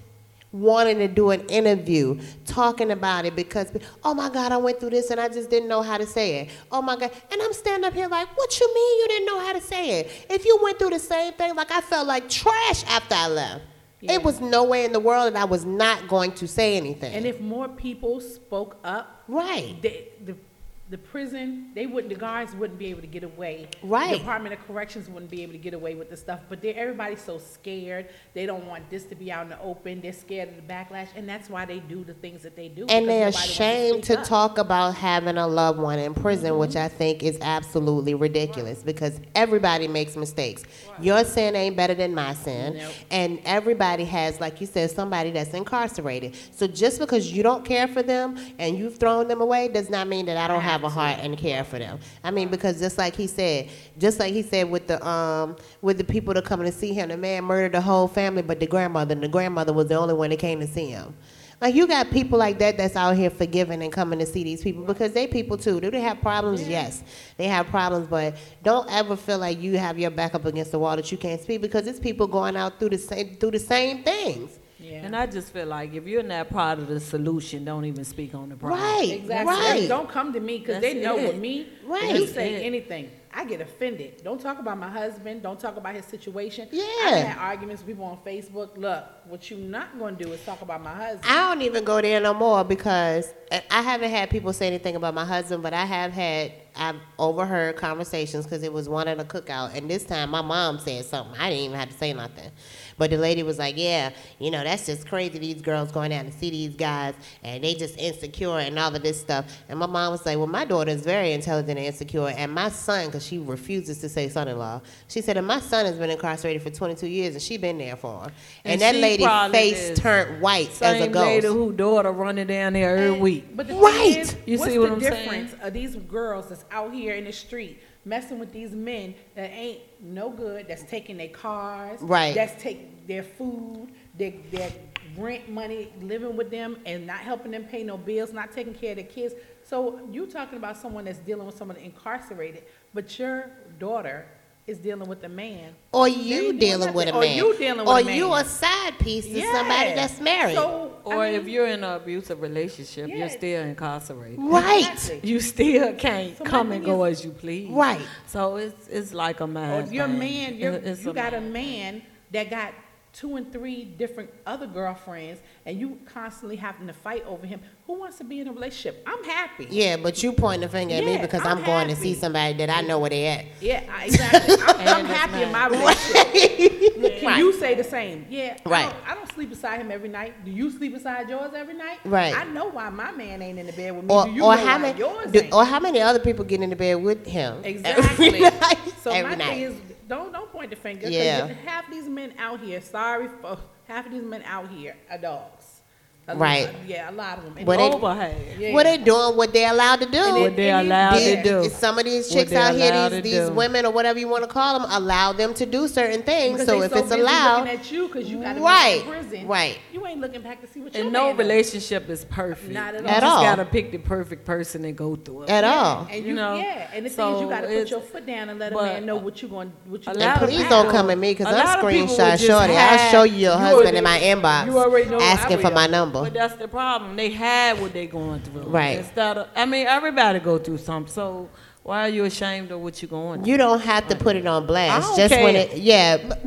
wanting to do an interview talking about it because oh my god I went through this and I just didn't know how to say it. Oh my god. And I'm standing up here like, "What you mean you didn't know how to say it? If you went through the same thing like I felt like trash after I left. Yeah. It was no way in the world that I was not going to say anything. And if more people spoke up, right. the, the the prison, they wouldn't, the guards wouldn't be able to get away. Right. The Department of Corrections wouldn't be able to get away with the stuff, but they, everybody's so scared. They don't want this to be out in the open. They're scared of the backlash, and that's why they do the things that they do. And they're ashamed speak to talk about having a loved one in prison, which mm-hmm. I think is absolutely ridiculous because everybody makes mistakes. Your sin ain't better than my sin. Nope. And everybody has, like you said, somebody that's incarcerated. So just because you don't care for them and you've thrown them away does not mean that I don't have a heart and care for them. I mean, because just like he said, just like he said with the um with the people that coming to see him, the man murdered the whole family but the grandmother, and the grandmother was the only one that came to see him. Like you got people like that that's out here forgiving and coming to see these people because they people too. Do they have problems? Yes, they have problems, but don't ever feel like you have your back up against the wall that you can't speak because it's people going out through the same through the same things. Yeah. And I just feel like if you're not part of the solution, don't even speak on the problem. Right, Exactly. right. Don't come to me because they know it. with me, Right. if you That's say it. anything, I get offended. Don't talk about my husband. Don't talk about his situation. Yeah. I've had arguments with people on Facebook. Look, what you're not going to do is talk about my husband. I don't even go there no more because I I haven't had people say anything about my husband, but I have had I've overheard conversations because it was one at a cookout, and this time my mom said something. I didn't even have to say nothing. But the lady was like, "Yeah, you know, that's just crazy. These girls going out to see these guys, and they just insecure and all of this stuff." And my mom was like, "Well, my daughter is very intelligent and insecure, and my son, because she refuses to say son-in-law, she said, and my son has been incarcerated for 22 years, and she's been there for him. And, And that she lady face turned white as a Same ghost. lady who daughter running down there every week. But the Right. is, You see what the I'm saying? of these girls that's out here in the street messing with these men that ain't no good, that's taking their cars, Right. that's taking their food, their, their rent money, living with them and not helping them pay no bills, not taking care of their kids. So you talking about someone that's dealing with someone incarcerated, but your daughter is dealing with a man. Or you doing dealing with a man. Or you dealing with or a man. you a side piece to somebody that's married. So, I Or mean, if you're in an abusive relationship, Yeah. you're still incarcerated. right. exactly. You still can't So come and thing go is- as you please. Right. So it's it's like a Or your thing. man, you're, it's you got a man that got two and three different other girlfriends, and you constantly having to fight over him. Who wants to be in a relationship? I'm happy. Yeah, but you pointing the finger at me because I'm I'm, going to see somebody that I know where they at. Yeah, I- exactly. (laughs) I'm, I'm And it's happy in my relationship. Look, Can Right. you say the same? Yeah. I Right. don't, I don't sleep beside him every night. Do you sleep beside yours every night? Right. I know why my man ain't in the bed with me. Or, do you or know how many yours do, ain't? or how many other people get in the bed with him? Exactly. (laughs) Every night. So every my night. thing is, don't don't point the finger. 'cause Yeah. Half these men out here, sorry for half of these men out here are dogs. A lot- Right. yeah, a lot of them. And What they- yeah. What they doing? What they allowed to do? And What they and allowed yeah. to do. These- Some of these chicks out here, these, these do. women or whatever you want to call them, allow them to do certain things. Because so if so it's busy allowed, looking at you because you got to Right, be in prison. right. You ain't looking back to see what your And no man relationship is perfect. Not at you all. At just all. gotta pick the perfect person and go through it. at Yeah, all. And You you, know, yeah, and the thing is, you got to put your foot down and let a man know what you're going, what you. a gonna And please don't come at me because a I lot of screenshot would just shorty. I'll show you your husband in my inbox you already know asking for my are. Number. But that's the problem. They had what they going through. Right. Instead of, I mean, everybody go through something. So why are you ashamed of what you're going through? You don't have to put it on blast. don't Just when it, yeah. (laughs)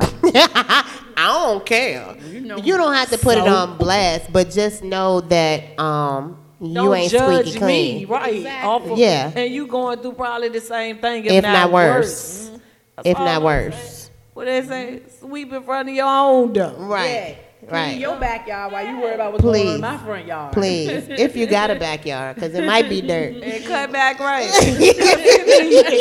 I don't care. You know. You don't have to put it on blast, but just know that um you Don't ain't judge squeaky clean. me, right? Exactly. Of- Yeah. And you going through probably the same thing, if, If not worse. worse. That's If not I'm worse. saying. What they say? Sweep in front of your own door. Right. Yeah. Right. Your backyard while you worry about what's going on in my front yard. Please, (laughs) if you got a backyard, because it might be dirt. (laughs) And cut back right. It's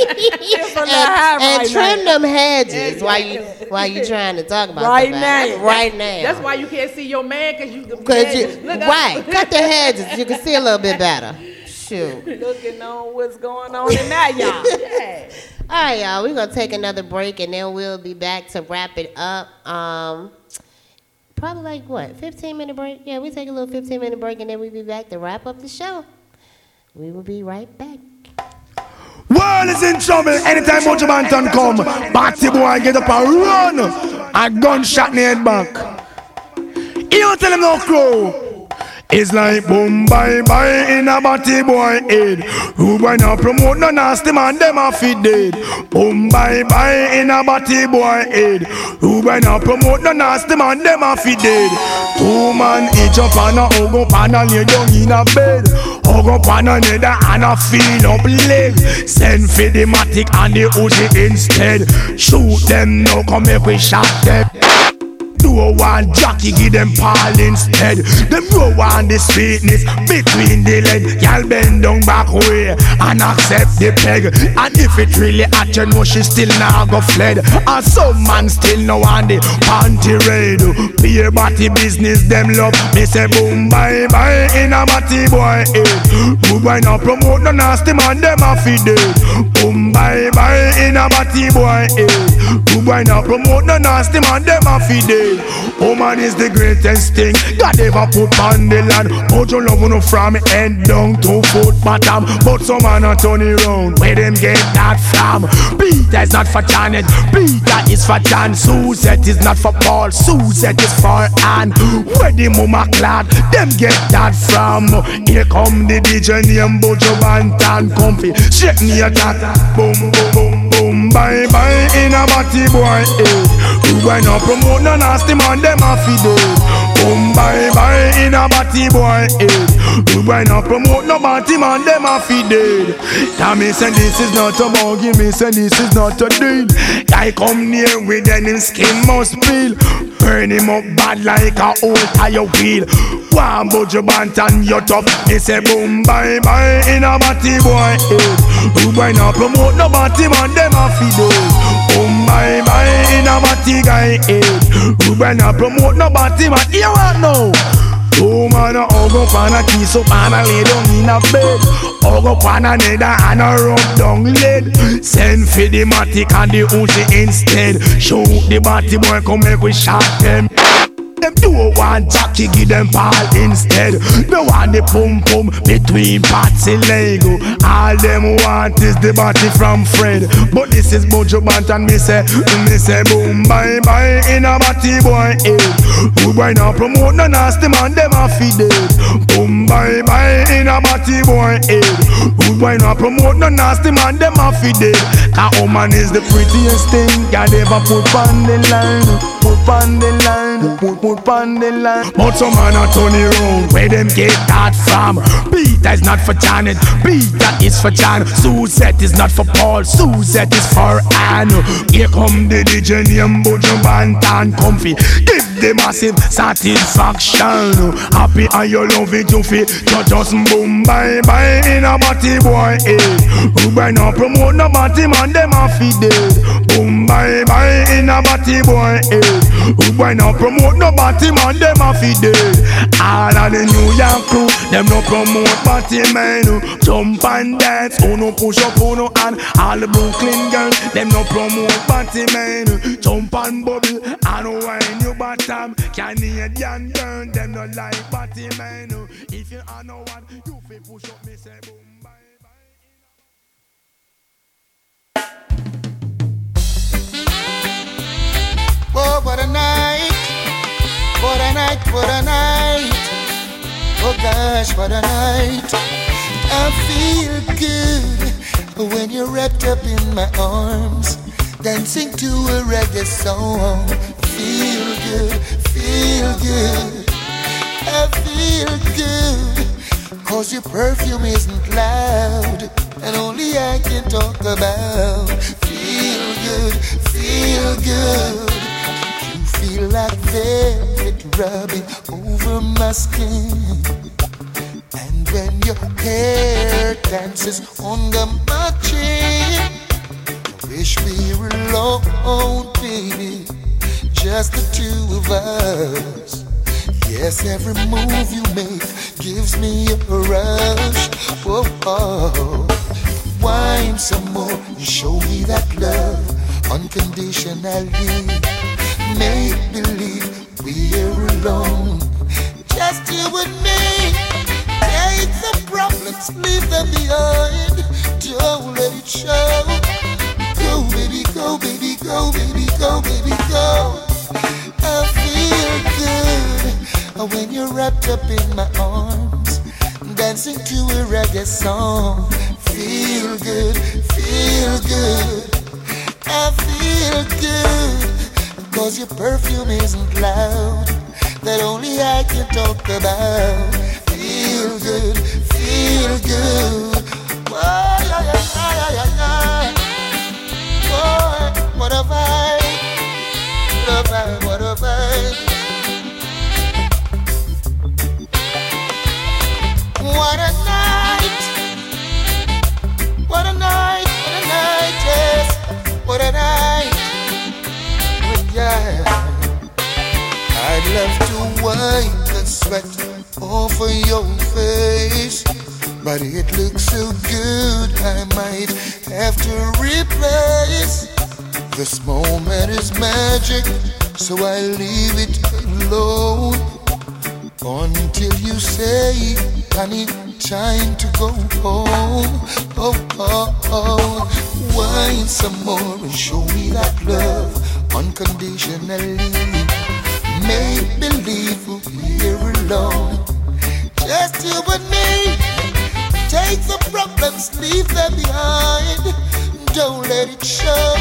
a little high and, and right trim now. them hedges while you while you trying to talk about Right somebody. now. Right now. That's why you can't see your man because you. Cause you, look right, cut the hedges. You can see a little bit better. Shoot. Looking on what's going on in that yard. (laughs) Yeah. All right, y'all. We're gonna take another break and then we'll be back to wrap it up. Um, probably like what, 15 minute break? Yeah, we take a little 15 minute break and then we'll be back to wrap up the show. We will be right back. World is in trouble anytime Buju Banton come. Batty boy get up and run. A gunshot in the head back. You don't tell him no crow. It's like boom bye bye in a body boy head. Who boy now promote no nasty man, them a fit dead. Boom bye bye in a body boy head. Who boy now promote no nasty man, them a fit dead. Two man each up on a hug up and a lay down in a bed. Hug up on another and a feel up leg. Send for the matic and the Uzi instead. Shoot them now, come make we shot them. Do one jockey, give them Paul instead. Them no want the sweetness between the leg. Y'all bend down back way and accept the peg. And if it really at you know she still now go fled. And some man still no want the panty raid. Beer body business, them love. Me say boom bye bye in a body boy head. Who boy now promote no nasty man, them a feed dead. Boom bye bye in a body boy head. Who boy now promote no nasty man, them a feed Woman is the greatest thing God ever put on the land. Put your love on from head down to foot bottom. But some man a turn it round. Where them get that from? Peter is not for Janet. Peter is for John. Suzette is not for Paul. Suzette is for Anne. Where the mama clad? Them get that from. Here come the DJ name Buju Banton Comfy. Shake me a tat. Boom boom boom boom. Bye bye in a body boy. Eh. Who why not promote no nasty man? Them a fi dead. Boom bye bye in a body boy. Eh. Who why not promote no body man? Them a fi dead. Me say this is not a buggy. Me say this is not a deal. I come near with him skin must peel. Burn him up bad like a old tire wheel. One Buju Banton, you tough. Me say boom bye bye in a body boy. Eh. Who why not promote no body man? Them a fi dead. Bye bye in a body guy. Who why not promote no body man? You want know? Two man a hug up and a kiss up and a lay down in a bed Hug up on another and a rub down lead Send for the matic and the Uzi instead Shoot the body boy come make we shot them do want jockey, give them Paul instead. They want the pum pum between Patsy Lego. All them want is the body from Fred. But this is Buju Banton me say, me say boom bye bye in a body boy head. Who boy now promote no nasty man, them a feed it. Boom bye bye in a body boy head. Who boy now promote no nasty man, them a feed it. That woman is the prettiest thing God ever put on the line. Put on the line. Put, put on the line. But some man a turn it round. Where them get that from? Peter is not for Janet. Peter is for John. Suzette is not for Paul. Suzette is for Anne. Here come the DJ name Buju Banton Comfy. Give the massive satisfaction. Happy and you love it, you feel. You just boom bye bye in a body boy. Who by now promote no body man, them a feed dead. Boom bye bye in a body boy head. Who by now promote no body man, them a feed dead. All of the New York crew, them no promote body man. Jump and dance, who no push up, who no hand. All the Brooklyn girls, them no promote body man. Jump and bubble, and wine your bottom. Canadian girl, them no like body man. If you are no one, you fi push up, me say Oh, what a night. What a night, what a night. Oh gosh, what a night. I feel good when you're wrapped up in my arms, dancing to a reggae song. Feel good, feel good. I feel good, cause your perfume isn't loud, and only I can talk about. Feel good, feel good. Feel like velvet rubbing over my skin. And when your hair dances under my chin, I wish we were alone, baby, just the two of us. Yes, every move you make gives me a rush. Whoa, oh. Wine some more, and show me that love unconditionally. Make believe we're alone, just you and me. The problems, leave them behind. Don't let it show. Go, baby, go, baby, go, baby, go, baby, go. I feel good when you're wrapped up in my arms, dancing to a reggae song. Feel good, feel good, I feel good. Cause your perfume isn't loud, that only I can talk about. Feel good, feel good. Whoa, yeah, yeah, yeah, yeah, yeah. Boy, what a vibe, what a vibe, what a vibe. What a night! What a night! What a night! Yes, what a night! I'd love to wipe the sweat off of your face, but it looks so good. I might have to replace. This moment is magic, so I leave it alone until you say, honey, time to go home. Oh, oh, oh. Wine some more and show me that love unconditionally. Make believe we're alone. Just you and me. Take the problems, leave them behind. Don't let it show.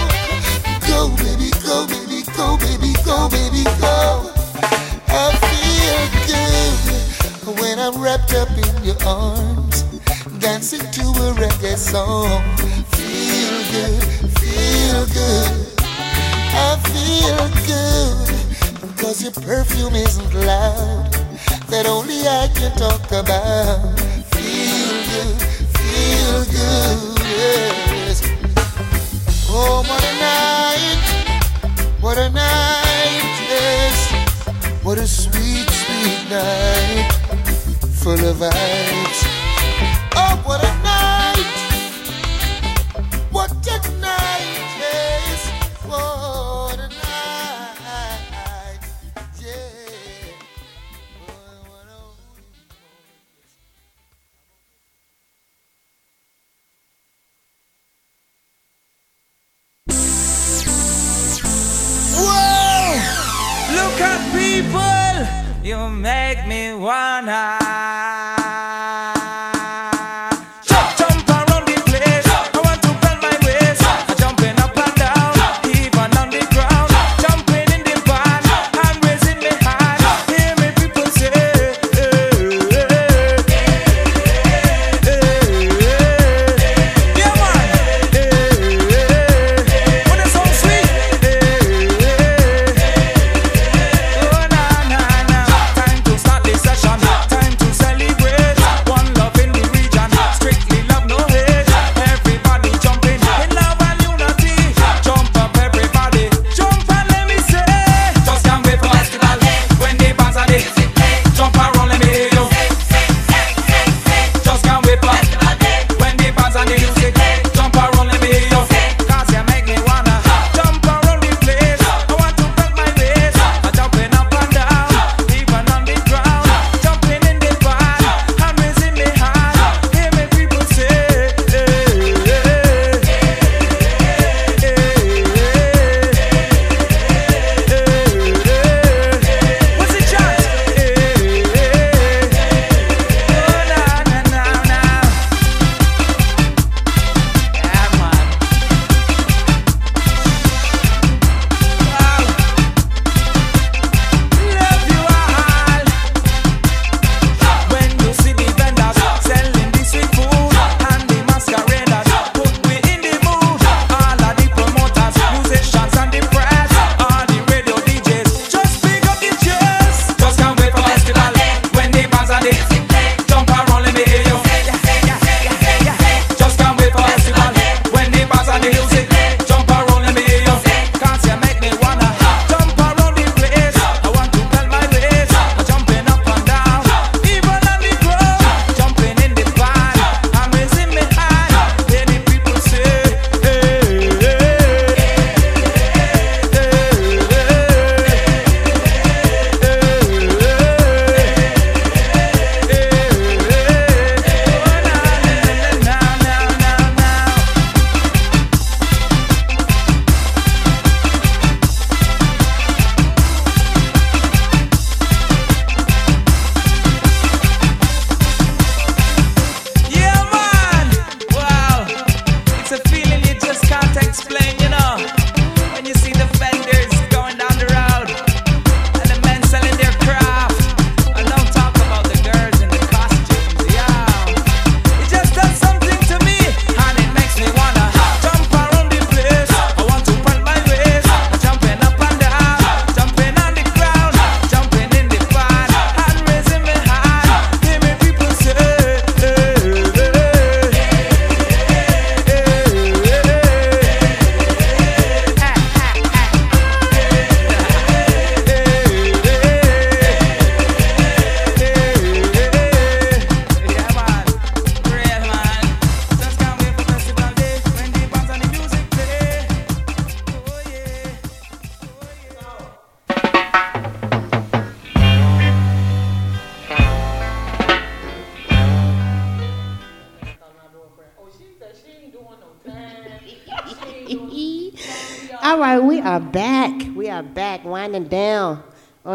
Go, baby, go, baby, go, baby, go, baby, go. I feel good when I'm wrapped up in your arms, dancing to a reggae song. Feel good, feel good. I feel good because your perfume isn't loud, that only I can talk about. Feel good, feel good, yes. Oh, what a night, what a night, yes. What a sweet, sweet night, full of vibes. Oh, what a make me wanna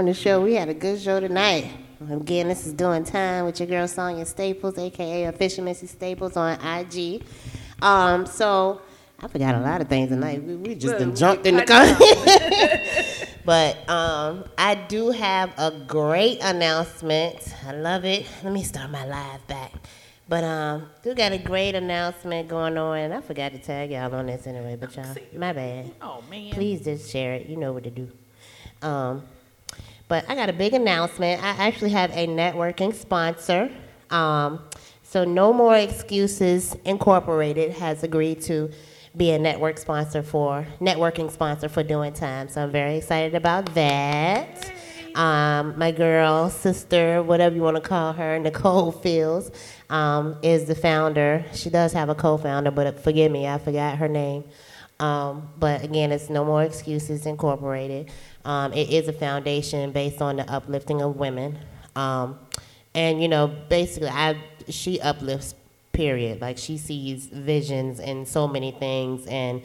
on the show. We had a good show tonight. Again, this is doing time with your girl Sonya Staples, aka Official Missy Staples on IG. Um, so I forgot a lot of things tonight. We, we just Look, jumped we in the car. (laughs) but um, I do have a great announcement. I love it. Let me start my live back. But um, do got a great announcement going on, and I forgot to tag y'all on this anyway. But y'all, my bad. Oh man. Please just share it. You know what to do. Um, but I got a big announcement. I actually have a networking sponsor. Um, so No More Excuses Incorporated has agreed to be a network sponsor for networking sponsor for doing time. So I'm very excited about that. Um, my girl, sister, whatever you want to call her, Nicole Fields, um, is the founder. She does have a co-founder, but forgive me, I forgot her name. Um, but again, it's No More Excuses Incorporated. Um, it is a foundation based on the uplifting of women. Um, and you know, basically, I she uplifts. Period. Like she sees visions in so many things and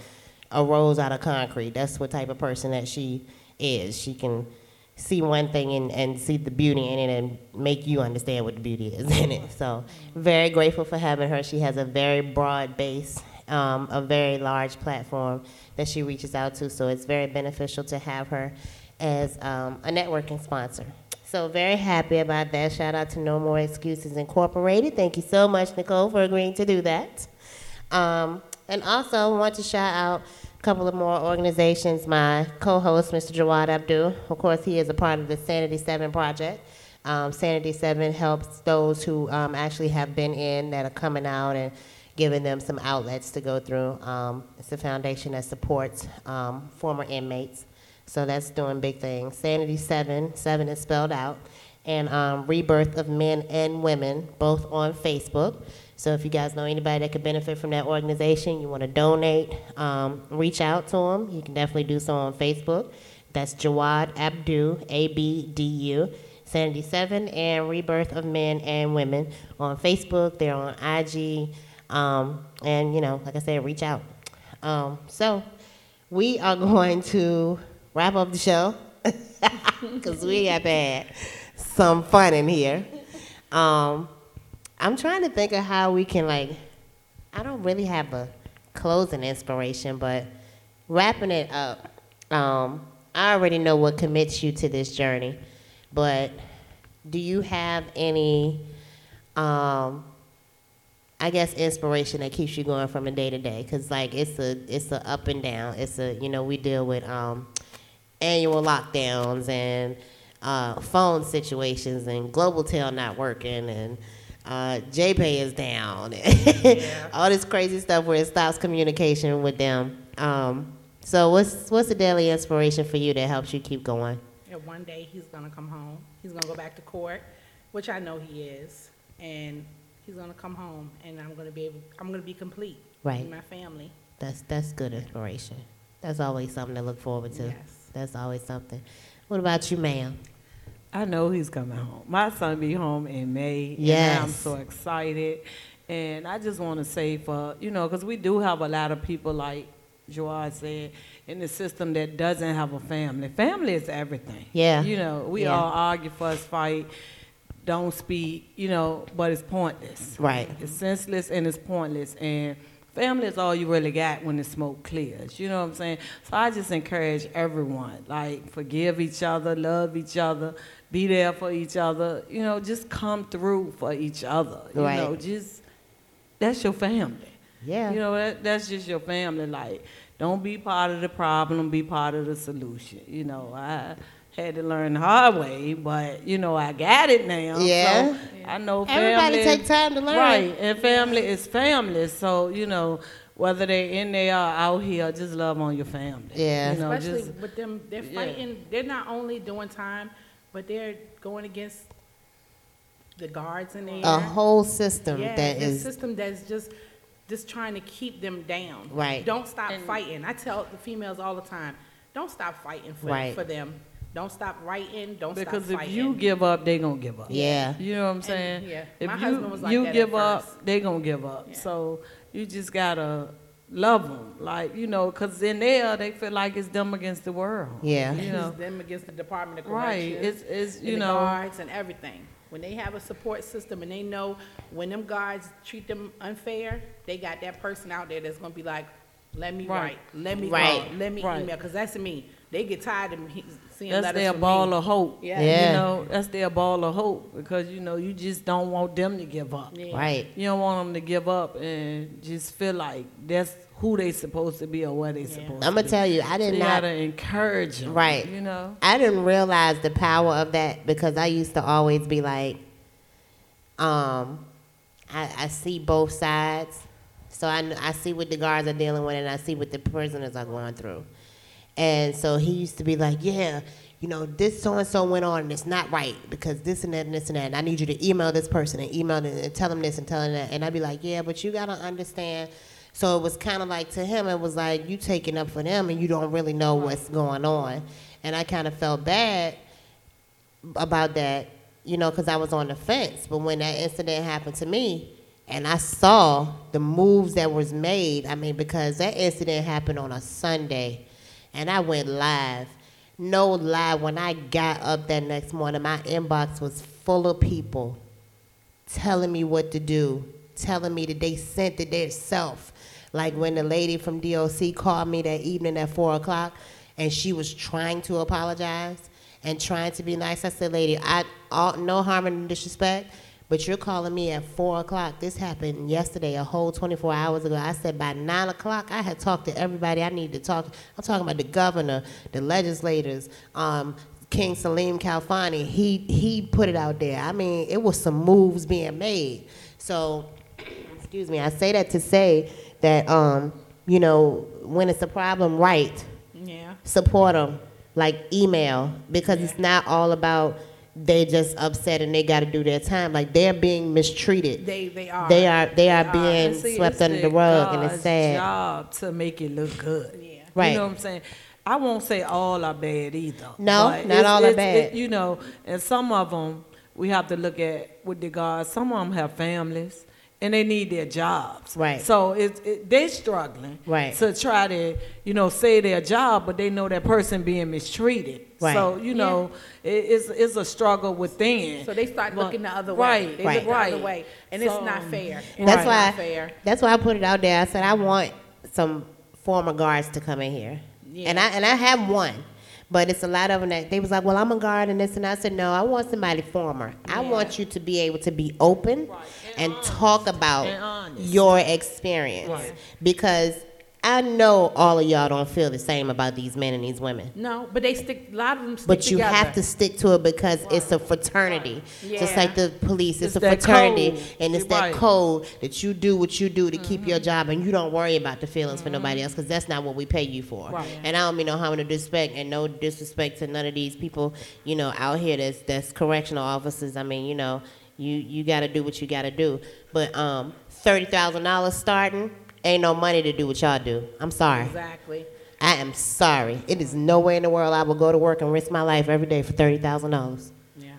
arose out of concrete. That's what type of person that she is. She can see one thing and, and see the beauty in it and make you understand what the beauty is in it. So very grateful for having her. She has a very broad base, um, a very large platform that she reaches out to. So it's very beneficial to have her as um, a networking sponsor. So very happy about that. Shout out to No More Excuses Incorporated. Thank you so much, Nicole, for agreeing to do that. Um, and also want to shout out a couple of more organizations. My co-host, Mr. Jawad Abdul, of course, he is a part of the Sanity Seven project. Um, Sanity Seven helps those who um, actually have been in that are coming out and giving them some outlets to go through. Um, it's a foundation that supports um, former inmates. So that's doing big things. Sanity Seven, seven is spelled out, and um, Rebirth of Men and Women, both on Facebook. So if you guys know anybody that could benefit from that organization, you want to donate, um, reach out to them. You can definitely do so on Facebook. That's Jawad Abdu, A B D U, Sanity Seven, and Rebirth of Men and Women on Facebook. They're on IG, um, and you know, like I said, reach out. Um, so we are (laughs) going to wrap up the show (laughs) because we have had some fun in here. Um, I'm trying to think of how we can like. I don't really have a closing inspiration, but wrapping it up. Um, I already know what commits you to this journey, but do you have any? Um, I guess inspiration that keeps you going from a day to day, because like it's a it's a up and down. It's a you know we deal with um, annual lockdowns and uh, phone situations and Global Tel not working and uh, JPay is down. (laughs) All this crazy stuff where it stops communication with them. Um, so what's what's the daily inspiration for you that helps you keep going? And one day he's gonna come home. He's gonna go back to court, which I know he is, and he's gonna come home, and I'm gonna be able. I'm gonna be complete. Right. In my family. That's that's good inspiration. That's always something to look forward to. Yes. That's always something. What about you, ma'am? I know he's coming home. My son be home in May. And I'm so excited. And I just want to say for, you know, because we do have a lot of people, like Jawad said, in the system that doesn't have a family. Family is everything. Yeah. You know, we Yeah. all argue, fuss, fight, don't speak, you know, but it's pointless. Right. It's senseless and it's pointless. And family is all you really got when the smoke clears. You know what I'm saying? So I just encourage everyone, like, forgive each other, love each other, be there for each other. You know, just come through for each other. You Right. know, just that's your family. Yeah. You know, that, that's just your family. Like, don't be part of the problem, be part of the solution. You know, I had to learn the hard way, but you know, I got it now. Yeah. So I know family. Everybody take time to learn. Right, and family is family. So you know, whether they're in there or out here, just love on your family. Yeah. You know, Especially just with them, they're yeah. fighting. They're not only doing time, but they're going against the guards in there. A whole system yeah, that the system that's just just trying to keep them down. Right. Don't stop fighting. I tell the females all the time, don't stop fighting for Right. for them. Don't stop writing. Don't stop. because stop if you give up, they gonna give up. Yeah. You know what I'm And, saying? yeah, If my you husband was like you that at give up, first. they gonna give up. So you just gotta love them, like you know, cause in there they feel like it's them against the world. Yeah. you know. It's them against the Department of Right, Corrections. it's- it's, and you the know- guards and everything. When they have a support system and they know when them guards treat them unfair, they got that person out there that's gonna be like, let me Right. write, let me Right. call, let me Right. email, cause that's me. They get tired of me seeing that. That's letters their from ball me. of hope. Yeah. Yeah. You know, that's their ball of hope because you know you just don't want them to give up. Yeah. Right. You don't want them to give up and just feel like that's who they supposed to be or what they supposed I'm gonna be. tell you, I did you not. gotta encourage them. Right. You know. I didn't realize the power of that because I used to always be like, um, I, I see both sides. So I, I see what the guards are dealing with and I see what the prisoners are going through. And so he used to be like, yeah, you know, this so and so went on and it's not right because this and that and this and that. And I need you to email this person and email them and tell them this and tell them that. And I'd be like, yeah, but you got to understand. So it was kind of like to him, it was like you taking up for them and you don't really know what's going on. And I kind of felt bad about that, you know, because I was on the fence. But when that incident happened to me, and I saw the moves that was made, I mean, because that incident happened on a Sunday, and I went live. No lie, when I got up that next morning, my inbox was full of people telling me what to do, telling me that they sent it themselves. Like when the lady from DOC called me that evening at four o'clock, and she was trying to apologize and trying to be nice. I said, "Lady, I all, no harm and disrespect, but you're calling me at four o'clock. This happened yesterday, a whole 24 hours ago. I said by nine o'clock, I had talked to everybody I needed to talk. I'm talking about the governor, the legislators, um, King Salim Khalfani. He he put it out there. I mean, it was some moves being made. So, excuse me. I say that to say that um, you know, when it's a problem, right? Yeah. support them, like email, because it's not all about they just upset and they got to do their time. Like they're being mistreated. They they are. They are they are They being see, swept under the rug, and it's sad. job to make it look good. Yeah. Right. You know what I'm saying? I won't say all are bad either. No, not all are bad. it- you know, and some of them we have to look at with the guards. Some of them have families and they need their jobs. Right. So it's it, they're struggling. Right. To try to you know say their job, but they know that person being mistreated. Right. So you know it, it's it's a struggle within. So they start But- looking the other way. Right. They Right. look the Right. other way, and it's not fair. And That's it's why. not fair. That's why I put it out there. I said I want some former guards to come in here, and I and I have one. But it's a lot of them that they was like, well, I'm a guard and this and that. I said, no, I want somebody former. I want you to be able to be open and, talk about And your experience Right. because I know all of y'all don't feel the same about these men and these women. No, but they stick. A lot of them stick But you together. have to stick to it because it's a fraternity. Just like the police, it's, It's a fraternity. code. And it's You're that right. code that you do what you do to keep Mm-hmm. your job and you don't worry about the feelings for nobody else because that's not what we pay you for. Right. And I don't mean no harm no disrespect and no disrespect to none of these people, you know, out here that's that's correctional officers. I mean, you know, you you gotta do what you gotta do. But um thirty thousand dollars starting ain't no money to do what y'all do. I'm sorry. Exactly. I am sorry. It is no way in the world I will go to work and risk my life every day for thirty thousand dollars. Yeah.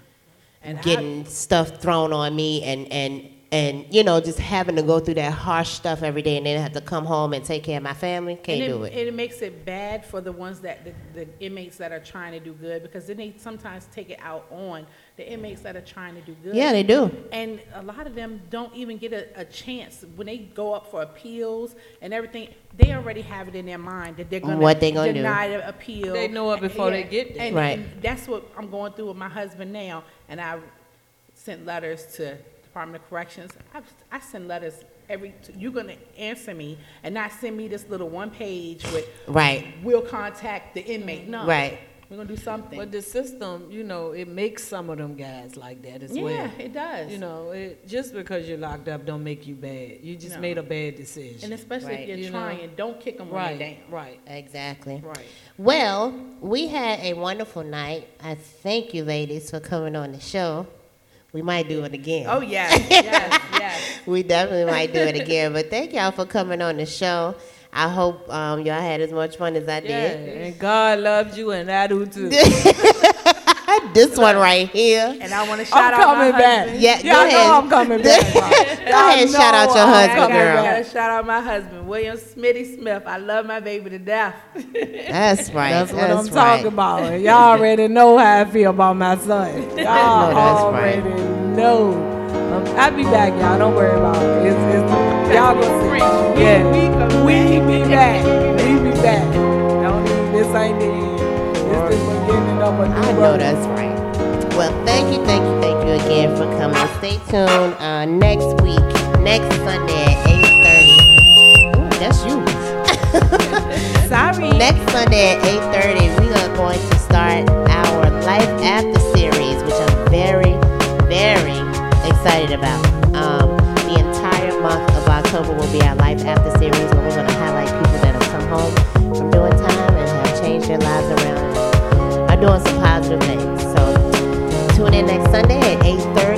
And I- Getting stuff thrown on me and and and you know just having to go through that harsh stuff every day and then have to come home and take care of my family. Can't and do it. And it makes it bad for the ones that the, the inmates that are trying to do good because then they sometimes take it out on the inmates that are trying to do good. Yeah, they do. And a lot of them don't even get a, a chance when they go up for appeals and everything. They already have it in their mind that they're going What they gonna do. deny the appeal. They know it before they get there. And, Right. and that's what I'm going through with my husband now. And I sent letters to Department of Corrections. I, I send letters every. You're going to answer me and not send me this little one page with Right. we'll contact the inmate. No. Right. We're going to do something. But the system, you know, it makes some of them guys like that as yeah, well. Yeah, it does. You know, it, just because you're locked up don't make you bad. You just No. made a bad decision. and especially Right. if you're You know? trying, don't kick them right, they're down. right, Exactly. right. Well, we had a wonderful night. I thank you, ladies, for coming on the show. We might do it again. Oh, yeah, (laughs) yes, yes. we definitely might do it again. But thank y'all for coming on the show. I hope um, y'all had as much fun as I Yeah, did. and God loves you, and I do too. (laughs) this one right here. And I want to I'm shout out coming my back. husband. Yeah, Y'all go know. I'm coming back. Go ahead and shout out your know I'm I husband, gotta, girl. gotta shout out my husband, William Smitty Smith. I love my baby to death. (laughs) That's right. That's what I'm right. talking about. And Y'all already know how I feel about my son. (laughs) Y'all know that's already right. know. Um, I'll be back, y'all. Don't worry about it. It's, it's, y'all gonna see. Yeah, we, be back. We be back. Don't even, this ain't the end. This is the beginning of a new I know that's right. Well, thank you, thank you, thank you again for coming. Stay tuned uh, next week, next Sunday at 8.30. Ooh, that's you. (laughs) Sorry. Next Sunday at 8.30, we are going to start our Life After series, which I'm very, very excited about. October will be our Life After series where we're going to highlight people that have come home from doing time and have changed their lives around are doing some positive things. So tune in next Sunday at 8.30.